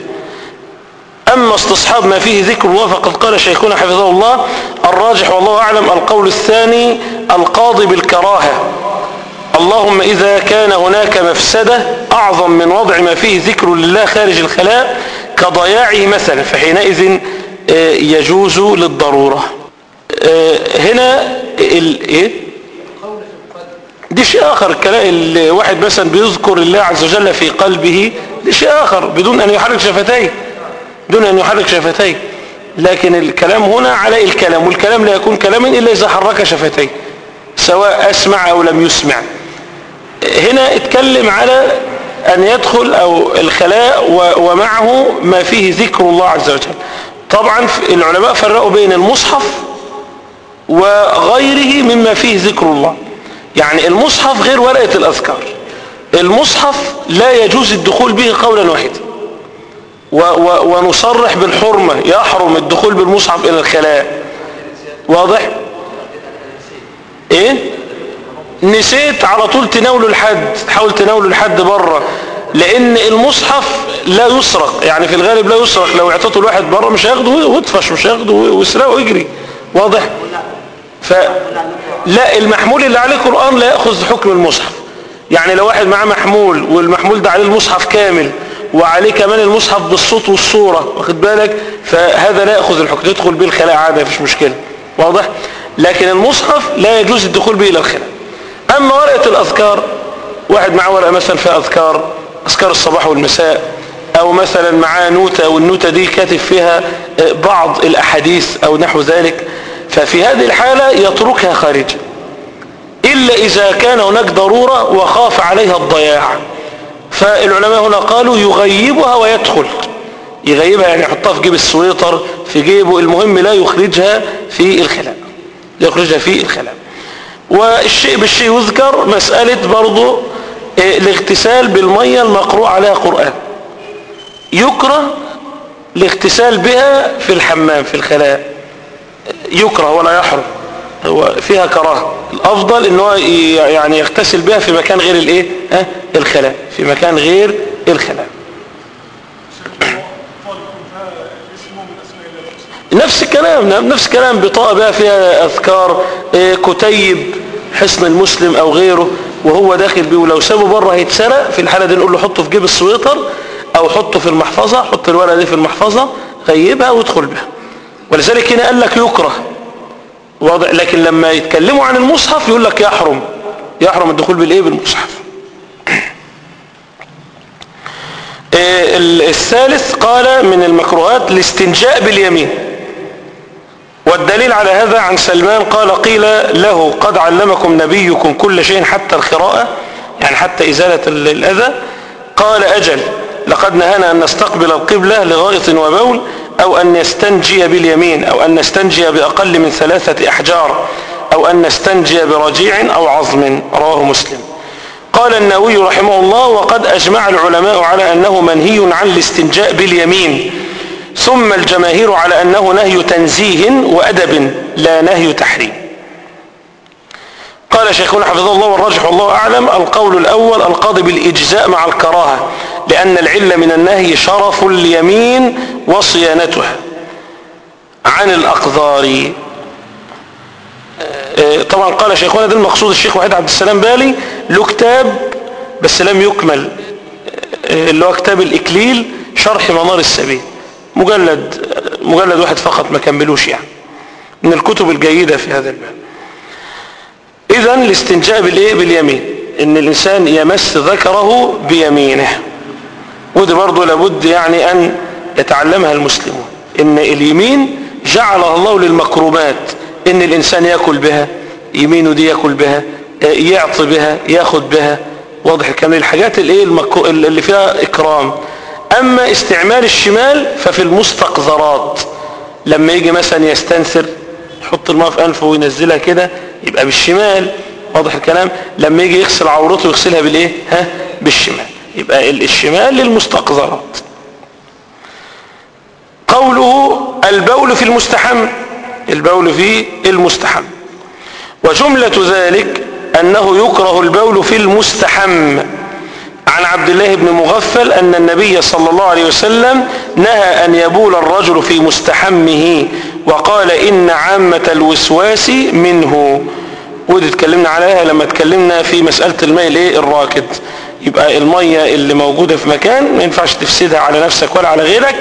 أما استصحاب ما فيه ذكر الله فقد قال شيخنا حفظه الله الراجح والله أعلم القول الثاني القاضي بالكراهة. اللهم إذا كان هناك مفسدة أعظم من وضع ما فيه ذكر لله خارج الخلاء كضياعه مثلا فحينئذ يجوز للضرورة. آه، هنا ال... إيه؟ دي شيء آخر الكلام الواحد مثلا بيذكر الله عز وجل في قلبه دي شيء آخر بدون أن يحرك شفتيه دون أن يحرك شفتيه. لكن الكلام هنا على الكلام والكلام لا يكون كلاما إلا إذا حرك شفتيه سواء أسمع أو لم يسمع. هنا اتكلم على أن يدخل أو الخلاء ومعه ما فيه ذكر الله عز وجل. طبعا العلماء فرقوا بين المصحف وغيره مما فيه ذكر الله. يعني المصحف غير ورقة الأذكار. المصحف لا يجوز الدخول به قولا واحدا. ونصرح بالحرمة يحرم الدخول بالمصحف إلى الخلاء. واضح؟ إيه؟ نسيت على طول تناوله لحد تحاول تناوله لحد بره. لأن المصحف لا يسرق. يعني في الغالب لا يسرق. لو اعطيته الواحد بره مش هياخده ويطفش مش هياخده ويسرقه ويجري. واضح؟ ف لا المحمول اللي عليه قرآن لا يأخذ حكم المصحف. يعني لو واحد معاه محمول والمحمول ده عليه المصحف كامل وعليه كمان المصحف بالصوت والصورة واخد بالك؟ فهذا لا يأخذ الحكم. تدخل به الخلاء عادة مفيش مشكلة. واضح؟ لكن المصحف لا يجوز الدخول به إلى الخلاء. أما ورقة الأذكار واحد معاه ورقة مثلا فيها أذكار أذكار الصباح والمساء أو مثلا معاه نوتة والنوتة دي كاتب فيها بعض الأحاديث أو نحو ذلك ففي هذه الحالة يتركها خارجا إلا إذا كان هناك ضرورة وخاف عليها الضياع. فالعلماء هنا قالوا يغيبها ويدخل. يغيبها يعني يحطها في جيب السويطر في جيبه المهم لا يخرجها في الخلاء. لا يخرجها في الخلاء. والشيء بالشيء يذكر مسألة برضو الاغتسال بالمية المقروء عليها قرآن. يكره الاغتسال بها في الحمام في الخلاء. يكره ولا يحرم. هو فيها كراهة. الأفضل إن هو يعني يغتسل بها في مكان غير الإيه؟ ها؟ الخلاء. في مكان غير الخلاء. نفس الكلام نفس الكلام. بطاقة بقى فيها أذكار إيه، كتيب حصن المسلم أو غيره. وهو داخل بيه ولو سابه بره هيتسرق في الحالة دي نقول له حطه في جيب السويطر أو حطه في المحفظة حط الورقة دي في المحفظة غيبها وادخل بها ولذلك هنا قال لك يكره. واضح لكن لما يتكلموا عن المصحف يقول لك يحرم. يحرم الدخول بالإيه؟ بالمصحف. ال- الثالث قال من المكروهات الاستنجاء باليمين. والدليل على هذا عن سلمان قال قيل له قد علمكم نبيكم كل شيء حتى القراءة يعني حتى إزالة ال- الأذى. قال أجل لقد نهانا أن نستقبل القبلة لغائط وبول أو أن نستنجي باليمين أو أن نستنجي بأقل من ثلاثة أحجار أو أن نستنجي برجيع أو عظم. رواه مسلم. قال النووي رحمه الله وقد أجمع العلماء على أنه منهي عن الاستنجاء باليمين. ثم الجماهير على أنه نهي تنزيه وأدب لا نهي تحريم. قال شيخنا حفظه الله والراجح والله أعلم القول الأول القاضي بالإجزاء مع الكراهة لأن العلة من النهي شرف اليمين وصيانتها. عن الأقدار آه، طبعا قال شيخنا ده المقصود الشيخ وحيد عبد السلام بالي له كتاب بس لم يكمل آه، اللي هو كتاب الإكليل شرح منار السبيل. مجلد مجلد واحد فقط ما كملوش يعني. من الكتب الجيدة في هذا الباب. إذا الاستنجاء بالإيه؟ باليمين. إن الإنسان يمس ذكره بيمينه. ودي برضه لابد يعني أن يتعلمها المسلمون. إن اليمين جعلها الله للمكروبات. إن الإنسان يأكل بها يمينه دي يأكل بها يعطي بها ياخد بها. واضح الكلام الحاجات الإيه. اللي فيها إكرام. أما استعمال الشمال ففي المستقذرات. لما يجي مثلا يستنثر يحط الماء في أنفه وينزلها كده يبقى بالشمال. واضح الكلام؟ لما يجي يغسل عورته يغسلها بالإيه؟ ها؟ بالشمال. يبقى ال- الشمال للمستقذرات. قوله البول في المستحم. البول في المستحم. وجملة ذلك أنه يكره البول في المستحم. عن عبد الله بن مغفل أن النبي صلى الله عليه وسلم نهى أن يبول الرجل في مستحمه وقال إن عامة الوسواس منه. ودي اتكلمنا عليها لما اتكلمنا في مسألة الماء الايه الراكد؟ يبقى المية اللي موجودة في مكان ما ينفعش تفسدها على نفسك ولا على غيرك.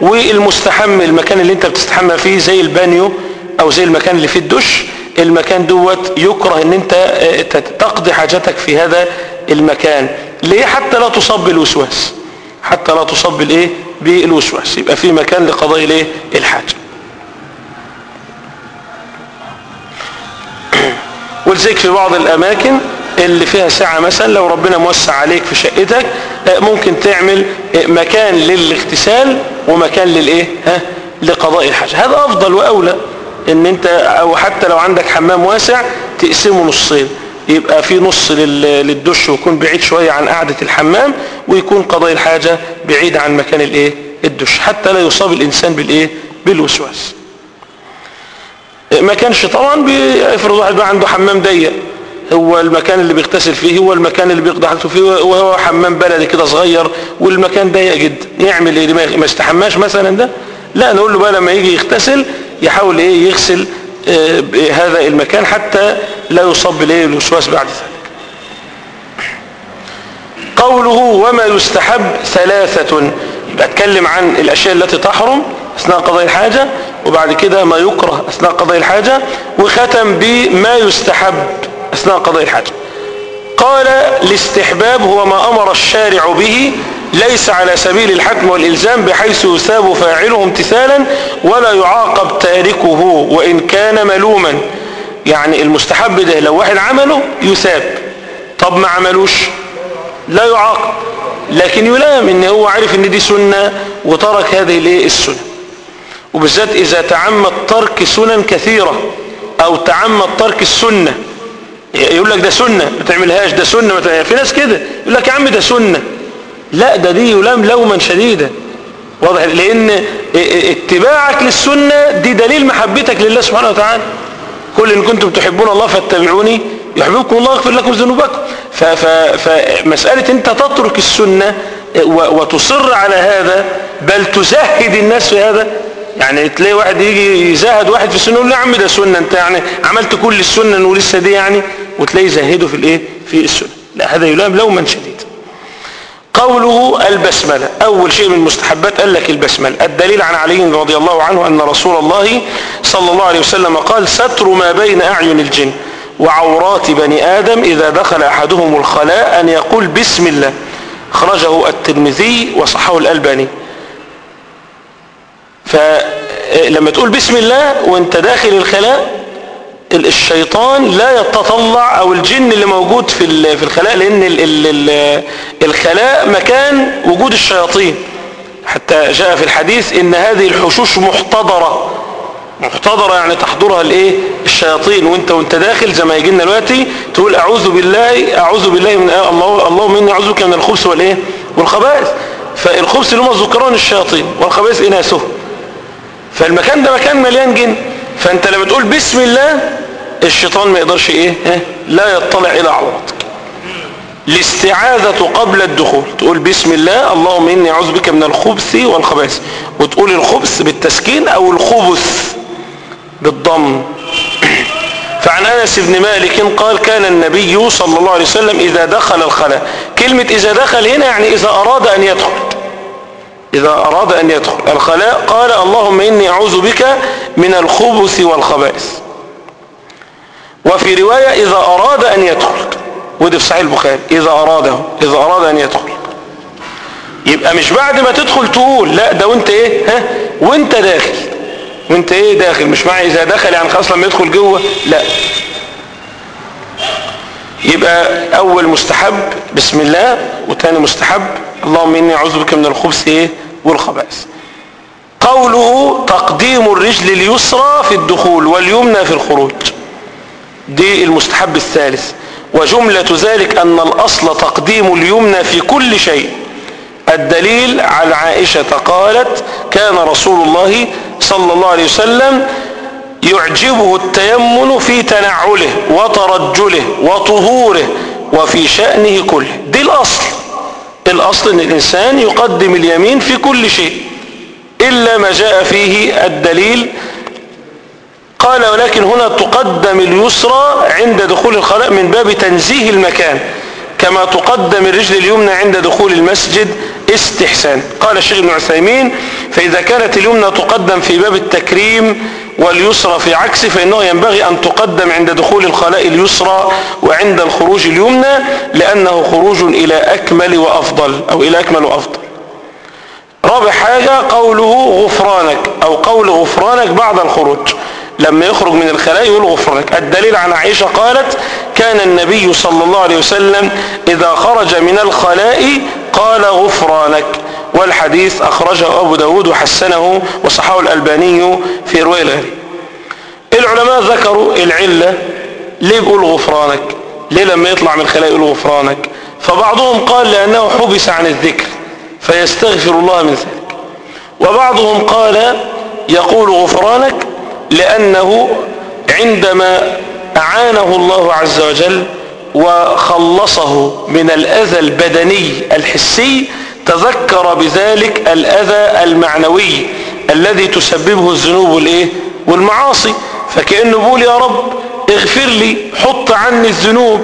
والمستحم المكان اللي انت بتستحمى فيه زي البانيو أو زي المكان اللي فيه الدش المكان دوت يكره إن انت آه، تقضي حاجتك في هذا المكان. ليه حتى لا تصاب بالوسواس حتى لا تصاب بالايه بالوسواس. يبقى في مكان لقضاء الايه؟ الحاجة. ولذلك في بعض الأماكن اللي فيها ساعة مثلا لو ربنا موسع عليك في شقتك آه، ممكن تعمل آه، مكان للاغتسال ومكان للايه؟ ها؟ لقضاء الحاجة. هذا أفضل وأولى إن أنت أو حتى لو عندك حمام واسع تقسمه نصين. يبقى في نص لل- للدش ويكون بعيد شوية عن قعدة الحمام ويكون قضاء الحاجة بعيد عن مكان الإيه؟ الدش. حتى لا يصاب الإنسان بالإيه؟ بالوسواس. ما كانش طبعا بيفرض واحد بقى عنده حمام ضيق. هو المكان اللي بيغتسل فيه هو المكان اللي بيقضي حاجته فيه وهو حمام بلدي كده صغير والمكان ضيق جدا. يعمل إيه؟ ما- ما يستحماش مثلا ده؟ لا نقول له بقى لما يجي يغتسل يحاول إيه؟ يغسل هذا المكان حتى لا يصاب بالايه الوسواس بعد ذلك. قوله وما يستحب ثلاثة يبقى اتكلم عن الأشياء التي تحرم أثناء قضاء الحاجة وبعد كده ما يكره أثناء قضاء الحاجة وختم بما يستحب أثناء قضاء الحاجة. قال الاستحباب هو ما أمر الشارع به ليس على سبيل الحكم والإلزام بحيث يثاب فاعله امتثالا ولا يعاقب تاركه وإن كان ملوما. يعني المستحب ده لو واحد عمله يثاب. طب ما عملوش؟ لا يعاقب. لكن يلام إن هو عارف إن دي سنة وترك هذه الايه السنة. وبالذات إذا تعمد ترك سنن كثيرة أو تعمد ترك السنة. يقول لك ده سنة ما تعملهاش ده سنة. في ناس كده يقول لك يا عم ده سنة. لا ده دي يلام لوما شديدا. واضح لأن اتباعك للسنة دي دليل محبتك لله سبحانه وتعالى. قل إن كنتم تحبون الله فاتبعوني يحببكم الله يغفر لكم ذنوبكم. فمسألة أنت تترك السنة وتصر على هذا بل تزهد الناس في هذا. يعني تلاقي واحد يجي يزهد واحد في السنة يقول له يا عم ده سنة أنت يعني عملت كل السنة ولسه دي يعني وتلاقي زهده في الإيه؟ في السنة. لا هذا يلام لوما شديد. قوله البسملة. أول شيء من المستحبات قال لك البسملة. الدليل عن علي رضي الله عنه أن رسول الله صلى الله عليه وسلم قال ستر ما بين أعين الجن وعورات بني آدم إذا دخل أحدهم الخلاء أن يقول بسم الله. خرجه الترمذي وصححه الألباني. فلما تقول بسم الله وأنت داخل الخلاء الشيطان لا يتطلع أو الجن اللي موجود في في الخلاء لأن ال- ال- ال- الخلاء مكان وجود الشياطين. حتى جاء في الحديث إن هذه الحشوش محتضرة. محتضرة يعني تحضرها الإيه؟ الشياطين. وأنت وأنت داخل زي ما يجي لنا دلوقتي تقول أعوذ بالله أعوذ بالله من الله اللهم اني أعوذ بك من الخبث والإيه؟ والخبائث. فالخبث اللي هم ذكران الشياطين والخبائث اناثهم فالمكان ده مكان مليان جن. فانت لما تقول بسم الله الشيطان ما يقدرش إيه؟ لا يطلع إلى عورتك الاستعاذة قبل الدخول. تقول بسم الله اللهم إني أعوذ بك من الخبث والخبائث. وتقول الخبث بالتسكين أو الخبث بالضم. فعن أنس بن مالك قال كان النبي صلى الله عليه وسلم إذا دخل الخلاء. كلمة إذا دخل هنا يعني إذا أراد أن يدخل. إذا أراد أن يدخل الخلاء قال اللهم إني أعوذ بك من الخبث والخبائث. وفي رواية إذا أراد أن يدخل ودي في صحيح البخاري إذا أراده إذا أراد أن يدخل. يبقى مش بعد ما تدخل تقول لا ده وأنت إيه؟ ها؟ وأنت داخل. وأنت إيه داخل؟ مش معنى إذا دخل يعني خلاص لما يدخل جوه لا. يبقى أول مستحب بسم الله وتاني مستحب اللهم إني أعوذ بك من الخبث إيه؟ والخبائث. قوله تقديم الرجل اليسرى في الدخول واليمنى في الخروج. دي المستحب الثالث. وجملة ذلك أن الأصل تقديم اليمنى في كل شيء. الدليل عن عائشة قالت كان رسول الله صلى الله عليه وسلم يعجبه التيمن في تنعله وترجله وطهوره وفي شأنه كله. دي الأصل. الأصل أن الإنسان يقدم اليمين في كل شيء إلا ما جاء فيه الدليل. قال ولكن هنا تقدم اليسرى عند دخول الخلاء من باب تنزيه المكان كما تقدم الرجل اليمنى عند دخول المسجد استحسان. قال الشيخ ابن عثيمين فإذا كانت اليمنى تقدم في باب التكريم واليسرى في عكسه فإنه ينبغي أن تقدم عند دخول الخلاء اليسرى وعند الخروج اليمنى لأنه خروج إلى أكمل وأفضل أو إلى أكمل وأفضل. رابع حاجة قوله غفرانك أو قول غفرانك بعد الخروج. لما يخرج من الخلاء يقول غفرانك. الدليل عن عائشة قالت كان النبي صلى الله عليه وسلم إذا خرج من الخلاء قال غفرانك. والحديث أخرجه أبو داود وحسنه وصححه الألباني في رواية الغريب العلماء ذكروا العلة ليه بيقول غفرانك؟ ليه لما يطلع من الخلاء يقول غفرانك؟ فبعضهم قال لأنه حبس عن الذكر فيستغفر الله من ذلك. وبعضهم قال يقول غفرانك لأنه عندما أعانه الله عز وجل وخلصه من الأذى البدني الحسي تذكر بذلك الأذى المعنوي الذي تسببه الذنوب؟ والمعاصي فكأنه بيقول يا رب اغفر لي حط عني الذنوب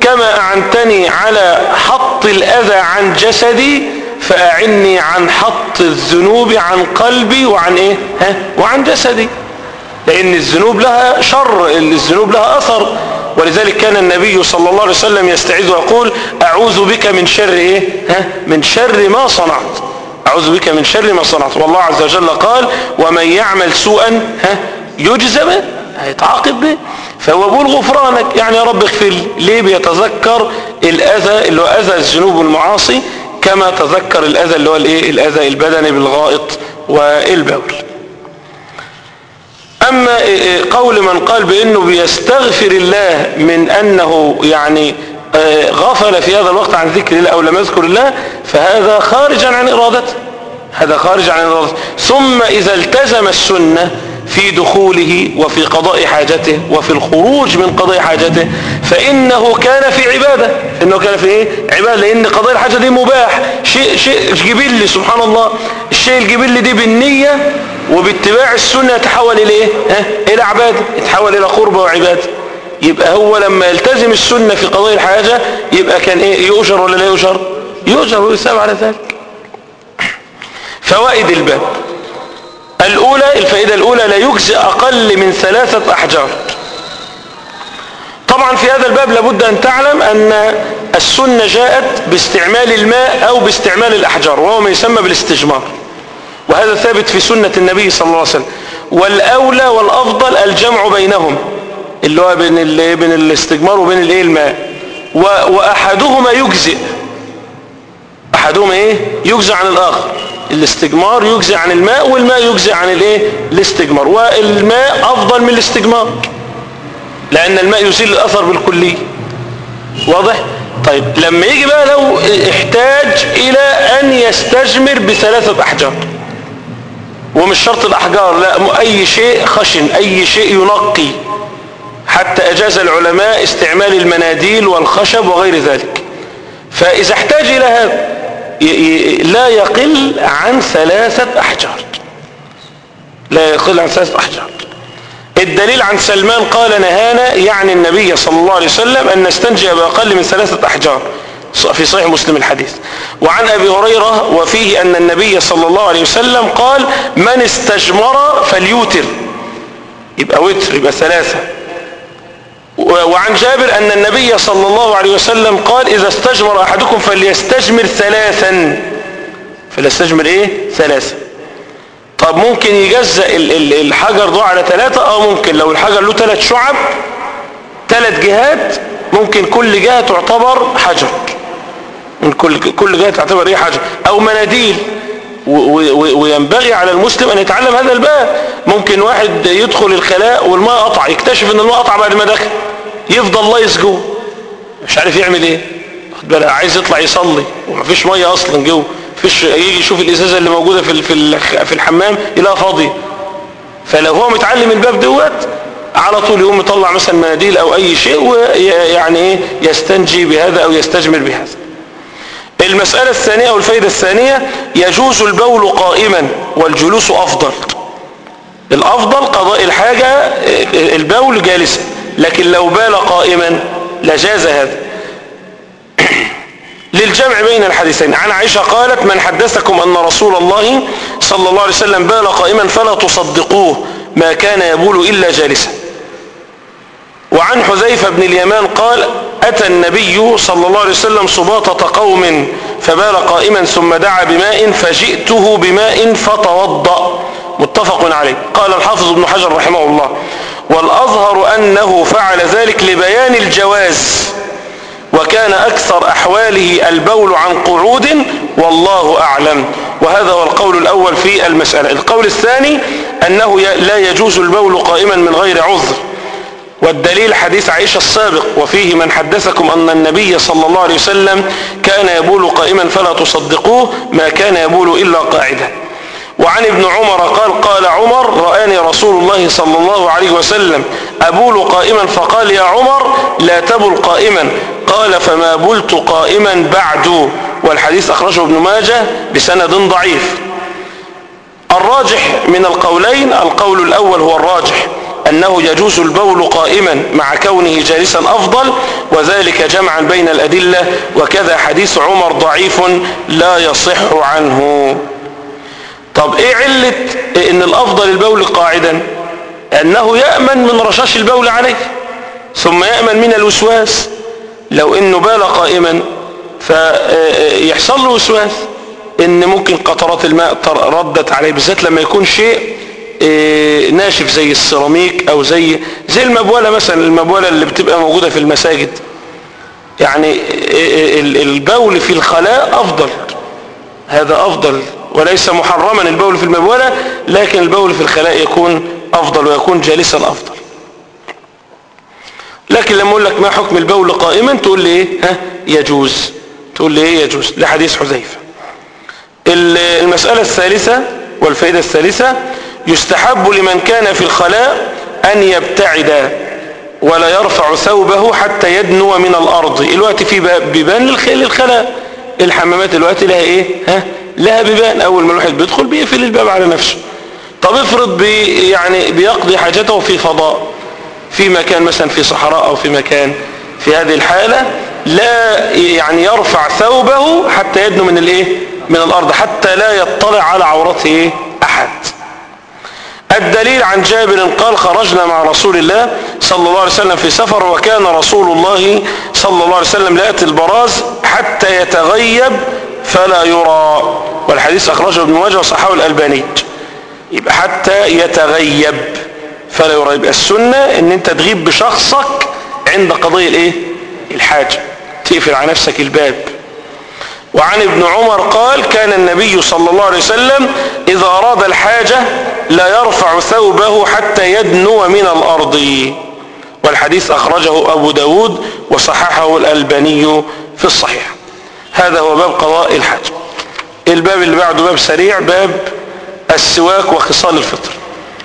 كما أعنتني على حط الأذى عن جسدي فأعني عن حط الذنوب عن قلبي وعن إيه؟ ها؟ وعن جسدي لأن الذنوب لها شر الذنوب لها أثر ولذلك كان النبي صلى الله عليه وسلم يستعيذ ويقول أعوذ بك من شر إيه؟ ها؟ من شر ما صنعت أعوذ بك من شر ما صنعت والله عز وجل قال ومن يعمل سوءا ها؟ يجزى به هيتعاقب به فهو بيقول غفرانك يعني يا رب اغفر لي ليه بيتذكر الأذى اللي هو أذى الذنوب والمعاصي كما تذكر الأذى اللي هو الإيه؟ الأذى البدني بالغائط والبول أما قول من قال بأنه بيستغفر الله من أنه يعني غفل في هذا الوقت عن ذكر الله أو لم يذكر الله فهذا خارج عن إرادته. هذا خارج عن إرادته. ثم إذا التزم السنة في دخوله وفي قضاء حاجته وفي الخروج من قضاء حاجته فإنه كان في عبادة. إنه كان في إيه؟ عبادة. لأن قضاء الحاجة دي مباح. شيء, شيء جبلي سبحان الله الشيء الجبلي دي بالنية وباتباع السنة يتحول إلى إيه؟ ها؟ إلى عبادة يتحول إلى قربة وعبادة. يبقى هو لما يلتزم السنة في قضاء الحاجة يبقى كان إيه؟ يؤجر ولا لا يؤجر؟ يؤجر ويثاب على ذلك. فوائد الباب. الأولى الفائدة الأولى لا يجزئ أقل من ثلاثة أحجار. طبعا في هذا الباب لابد أن تعلم أن السنة جاءت باستعمال الماء أو باستعمال الأحجار وهو ما يسمى بالاستجمار. وهذا ثابت في سنة النبي صلى الله عليه وسلم. والأولى والأفضل الجمع بينهم اللي هو بين, بين الاستجمار وبين الإيه؟ الماء. وأحدهما يجزئ. أحدهما إيه؟ يجزئ عن الآخر. الاستجمار يجزئ عن الماء والماء يجزئ عن الإيه؟ الاستجمار. والماء أفضل من الاستجمار لأن الماء يزيل الأثر بالكلية. واضح؟ طيب لما يجي بقى لو احتاج إلى أن يستجمر بثلاثة أحجار. ومش شرط الأحجار لا أي شيء خشن أي شيء ينقي. حتى أجاز العلماء استعمال المناديل والخشب وغير ذلك. فإذا احتاج إلى هذا لا يقل عن ثلاثة أحجار. لا يقل عن ثلاثة أحجار. الدليل عن سلمان قال نهانا يعني النبي صلى الله عليه وسلم أن نستنجي بأقل من ثلاثة أحجار. في صحيح مسلم الحديث. وعن أبي هريرة وفيه أن النبي صلى الله عليه وسلم قال من استجمر فليوتر. يبقى وتر يبقى ثلاثة. وعن جابر أن النبي صلى الله عليه وسلم قال إذا استجمر أحدكم فليستجمر ثلاثا. فليستجمر إيه؟ ثلاثا طب ممكن يجزأ ال- ال- الحجر ده على ثلاثة؟ آه ممكن. لو الحجر له ثلاث شعب ثلاث جهات ممكن كل جهة تعتبر حجر. من كل كل جهة تعتبر إيه حجر أو مناديل. وينبغي على المسلم أن يتعلم هذا الباب. ممكن واحد يدخل الخلاء والماء قطع يكتشف إن الماء قطع بعد ما دخل. يفضل لايص جوه مش عارف يعمل إيه. خد بالك؟ عايز يطلع يصلي. ومفيش مية أصلا جوه مفيش يجي يشوف الإزازة اللي موجودة في في في الحمام يلاقيها فاضية. فلو هو متعلم الباب دوت على طول يقوم يطلع مثلا مناديل أو أي شيء ويعني إيه يستنجي بهذا أو يستجمر بهذا. المسألة الثانية أو الفايدة الثانية يجوز البول قائما والجلوس أفضل. الأفضل قضاء الحاجة البول جالسا لكن لو بال قائما لجاز هذا. للجمع بين الحديثين. عن عائشة قالت من حدثكم أن رسول الله صلى الله عليه وسلم بال قائما فلا تصدقوه ما كان يبول إلا جالسا. وعن حذيفة بن اليمان قال أتى النبي صلى الله عليه وسلم سباطة قوم فبال قائما ثم دعا بماء فجئته بماء فتوضأ. متفق عليه. قال الحافظ ابن حجر رحمه الله والأظهر أنه فعل ذلك لبيان الجواز وكان أكثر أحواله البول عن قعود والله أعلم. وهذا هو القول الأول في المسألة. القول الثاني أنه لا يجوز البول قائما من غير عذر. والدليل حديث عائشة السابق وفيه من حدثكم أن النبي صلى الله عليه وسلم كان يبول قائما فلا تصدقوه ما كان يبول إلا قاعدا وعن ابن عمر قال قال عمر رآني رسول الله صلى الله عليه وسلم أبول قائما فقال يا عمر لا تبل قائما. قال فما بلت قائما بعد. والحديث أخرجه ابن ماجه بسند ضعيف. الراجح من القولين القول الأول هو الراجح. أنه يجوز البول قائما مع كونه جالسا أفضل وذلك جمعا بين الأدلة وكذا حديث عمر ضعيف لا يصح عنه. طب إيه علة إن الأفضل البول قاعدا؟ أنه يأمن من رشاش البول عليه ثم يأمن من الوسواس. لو إنه بال قائما فيحصل له وسواس. إن ممكن قطرات الماء ردت عليه بالذات لما يكون شيء ناشف زي السيراميك أو زي زي المبولة مثلا المبولة اللي بتبقى موجودة في المساجد. يعني ال- البول في الخلاء أفضل. هذا أفضل. وليس محرما البول في المبولة لكن البول في الخلاء يكون أفضل ويكون جالسا أفضل. لكن لما أقول لك ما حكم البول قائما تقول لي إيه؟ ها؟ يجوز. تقول لي إيه؟ يجوز. لحديث حذيفة. ال- المسألة الثالثة والفائدة الثالثة يستحب لمن كان في الخلاء أن يبتعد ولا يرفع ثوبه حتى يدنو من الأرض. الوقت في بيبان للخ- للخلاء. الحمامات الوقت لها إيه؟ ها؟ لها بيبان. أول ما الواحد بيدخل بيقفل الباب على نفسه. طب افرض بي يعني بيقضي حاجته في فضاء. في مكان مثلا في صحراء أو في مكان في هذه الحالة لا يعني يرفع ثوبه حتى يدنو من الإيه؟ من الأرض حتى لا يطلع على عورته إيه؟ الدليل عن جابر قال خرجنا مع رسول الله صلى الله عليه وسلم في سفر وكان رسول الله صلى الله عليه وسلم لا يأتي البراز حتى يتغيب فلا يرى. والحديث أخرجه ابن ماجه وصححه الألباني. يبقى حتى يتغيب فلا يرى. يبقى السنة إن أنت تغيب بشخصك عند قضية الإيه؟ الحاجة تقفل على نفسك الباب. وعن ابن عمر قال كان النبي صلى الله عليه وسلم إذا أراد الحاجة لا يرفع ثوبه حتى يدنو من الأرض. والحديث أخرجه أبو داود وصححه الألباني في الصحيح. هذا هو باب قضاء الحاجة الباب اللي بعده باب سريع باب السواك وخصال الفطر.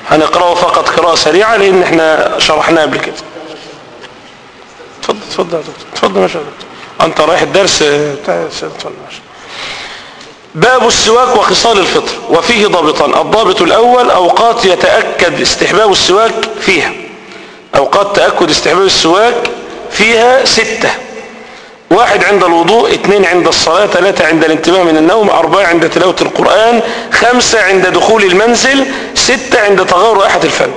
هنقرأه فقط قراءة سريعة لأن إحنا شرحناه قبل كده. يا دكتور. اتفضل ما شاء الله أنت رايح الدرس؟ اتفضل ما شاء باب السواك وخصال الفطر وفيه ضابطان. الضابط الأول أوقات يتأكد استحباب السواك فيها. أوقات تأكد استحباب السواك فيها ستة. واحد عند الوضوء اثنين عند الصلاة ثلاثة عند الانتباه من النوم أربعة عند تلاوة القرآن خمسة عند دخول المنزل ستة عند تغير رائحة الفم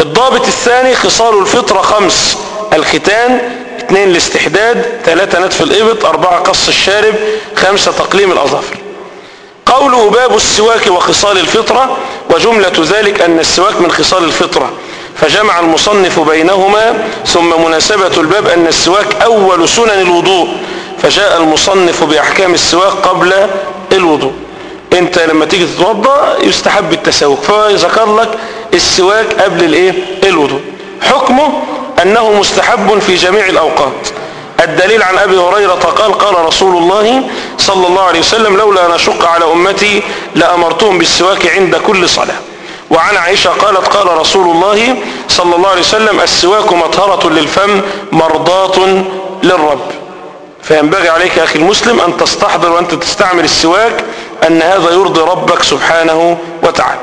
الضابط الثاني خصال الفطرة خمس. الختان اثنين الاستحداد ثلاثة نتف الإبط أربعة قص الشارب خمسة تقليم الأظافر. قوله باب السواك وخصال الفطرة وجملة ذلك أن السواك من خصال الفطرة. فجمع المصنف بينهما ثم مناسبة الباب أن السواك أول سنن الوضوء. فجاء المصنف بأحكام السواك قبل الوضوء. أنت لما تيجي تتوضأ يستحب التساوك. فذكر لك السواك قبل الإيه؟ الوضوء. حكمه أنه مستحب في جميع الأوقات. الدليل عن أبي هريرة قال قال رسول الله صلى الله عليه وسلم لولا أن أشق على أمتي لأمرتهم بالسواك عند كل صلاة. وعن عائشة قالت قال رسول الله صلى الله عليه وسلم السواك مطهرة للفم مرضاة للرب. فينبغي عليك أخي المسلم أن تستحضر وأنت تستعمل السواك أن هذا يرضي ربك سبحانه وتعالى.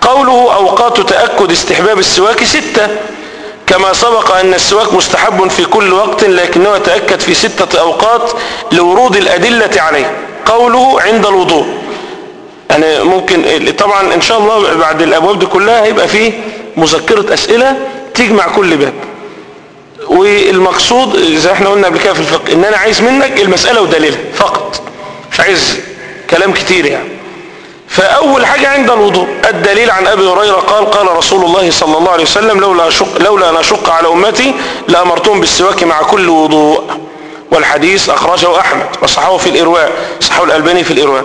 قوله أوقات تأكد استحباب السواك ستة. كما سبق أن السواك مستحب في كل وقت لكنه يتأكد في ستة أوقات لورود الأدلة عليه. قوله عند الوضوء. يعني ممكن طبعا إن شاء الله بعد الأبواب دي كلها هيبقى فيه مذكرة أسئلة تجمع كل باب. والمقصود زي إحنا قلنا قبل كده في الفقه إن أنا عايز منك المسألة ودليلها فقط مش عايز كلام كتير يعني. فأول حاجة عند الوضوء الدليل عن أبي هريرة قال قال رسول الله صلى الله عليه وسلم لولا أشق لولا أن أشق على أمتي لامرتهم بالسواك مع كل وضوء. والحديث أخرجه أحمد وصححه في الإرواء صححه الألباني في الإرواء.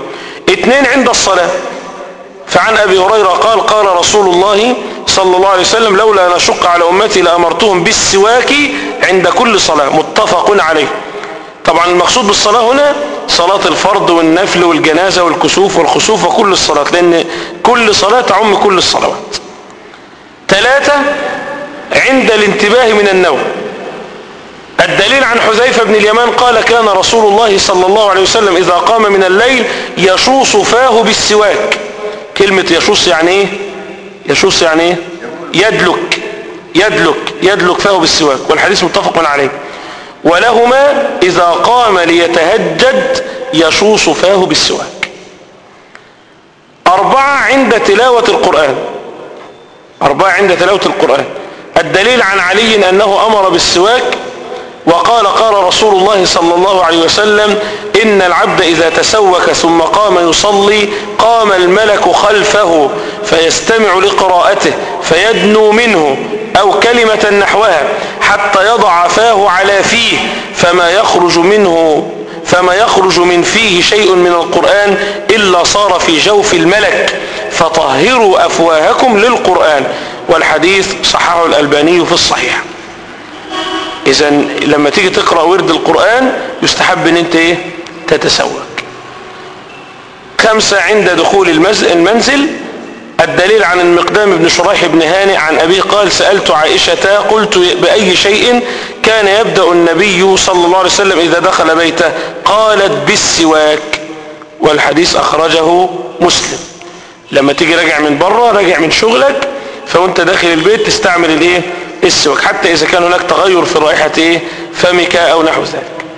اثنين عند الصلاة. فعن أبي هريرة قال قال رسول الله صلى الله عليه وسلم لولا أن أشق على أمتي لأمرتهم بالسواك عند كل صلاة. متفق عليه. طبعا المقصود بالصلاة هنا صلاة الفرض والنفل والجنازة والكسوف والخسوف وكل الصلاة لأن كل صلاة تعم كل الصلوات. ثلاثة عند الانتباه من النوم. الدليل عن حذيفة بن اليمان قال كان رسول الله صلى الله عليه وسلم إذا قام من الليل يشوص فاه بالسواك. كلمة يشوص يعني إيه؟ يشوص يعني إيه؟ يدلك يدلك يدلك فاه بالسواك والحديث متفق عليه. ولهما إذا قام ليتهجد يشوص فاه بالسواك. أربعة عند تلاوة القرآن. أربعة عند تلاوة القرآن. الدليل عن علي أنه أمر بالسواك وقال قال رسول الله صلى الله عليه وسلم إن العبد إذا تسوك ثم قام يصلي قام الملك خلفه فيستمع لقراءته فيدنو منه أو كلمة نحوها حتى يضع فاه على فيه فما يخرج منه فما يخرج من فيه شيء من القرآن إلا صار في جوف الملك. فطهروا أفواهكم للقرآن. والحديث صححه الألباني في الصحيح. اذا لما تيجي تقرأ ورد القرآن يستحب إن أنت إيه؟ تتسوك خمسة عند دخول المنزل؟ الدليل عن المقدام بن شريح بن هانئ عن أبيه قال سألت عائشة قلت بأي شيء كان يبدأ النبي صلى الله عليه وسلم إذا دخل بيته؟ قالت بالسواك. والحديث أخرجه مسلم. لما تيجي راجع من بره راجع من شغلك فوانت داخل البيت تستعمل الإيه؟ السواك. حتى إذا كان هناك تغير في رائحة إيه؟ فمك أو نحو ذلك.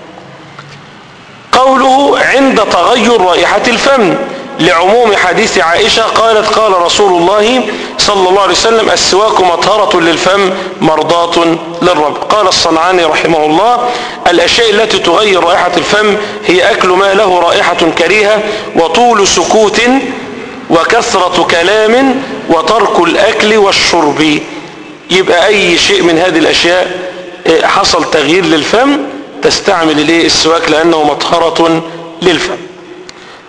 قوله عند تغير رائحة الفم. لعموم حديث عائشة قالت قال رسول الله صلى الله عليه وسلم السواك مطهرة للفم مرضاة للرب. قال الصنعاني رحمه الله الأشياء التي تغير رائحة الفم هي أكل ما له رائحة كريهة وطول سكوت وكثرة كلام وترك الأكل والشرب. يبقى أي شيء من هذه الأشياء إيه، حصل تغيير للفم تستعمل الايه السواك لأنه مطهرة للفم.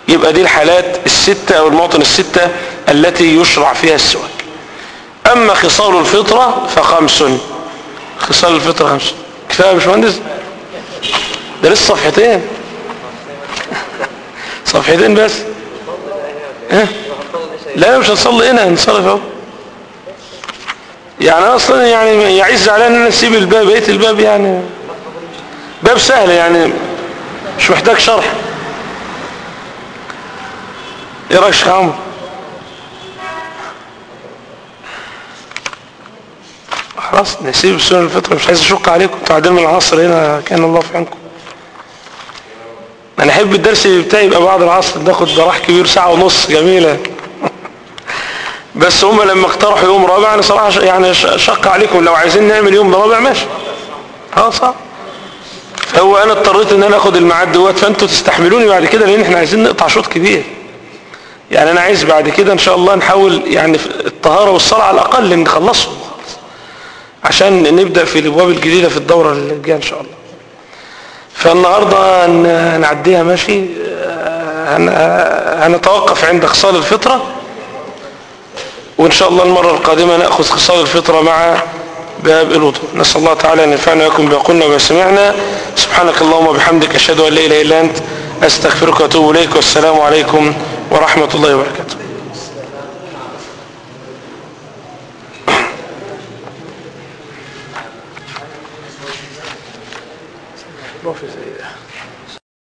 يبقى دي الحالات الستة أو المواطن الستة التي يشرع فيها السواك. أما خصال الفطرة فخمس. خصال الفطرة خمس. كفاية يا باشمهندس؟ ده لسه صفحتين. صفحتين بس. لا مش هنصلي هنا هنصلي أهو. يعني أصلا يعني يعز علينا إن أنا أسيب الباب بقية الباب يعني. باب سهل يعني مش محتاج شرح. إيه رأيك شيخ عمرو؟ خلاص نسيب سنن الفطره مش عايز اشق عليكم. قاعدين من العصر هنا كان الله في عونكم. أنا أحب الدرس بتاعي يبقى بعد العصر ناخد براح كبير ساعة ونص جميلة. بس هم لما اقترحوا يوم رابع صراحة ش- يعني شق عليكم لو عايزين نعمل يوم رابع ماشي. آه صح. هو أنا اضطريت إن أنا آخد الميعاد دوت فأنتوا تستحملوني بعد كده لأن إحنا عايزين نقطع شوط كبير. يعني أنا عايز بعد كده إن شاء الله نحاول يعني الطهارة والصلاة على الأقل نخلصهم عشان نبدأ في الأبواب الجديدة في الدورة اللي جاية إن شاء الله. فالنهاردة هنعديها ماشي. آه، آه، هنتوقف عند خصال الفطرة. وإن شاء الله المرة القادمة نأخذ خصال الفطرة مع باب الوضوء. نسأل الله تعالى أن ينفعنا ويكون بما قلنا وما سمعنا. سبحانك اللهم وبحمدك أشهد أن لا إله إلا أنت أستغفرك وأتوب إليك والسلام عليكم ورحمة الله وبركاته.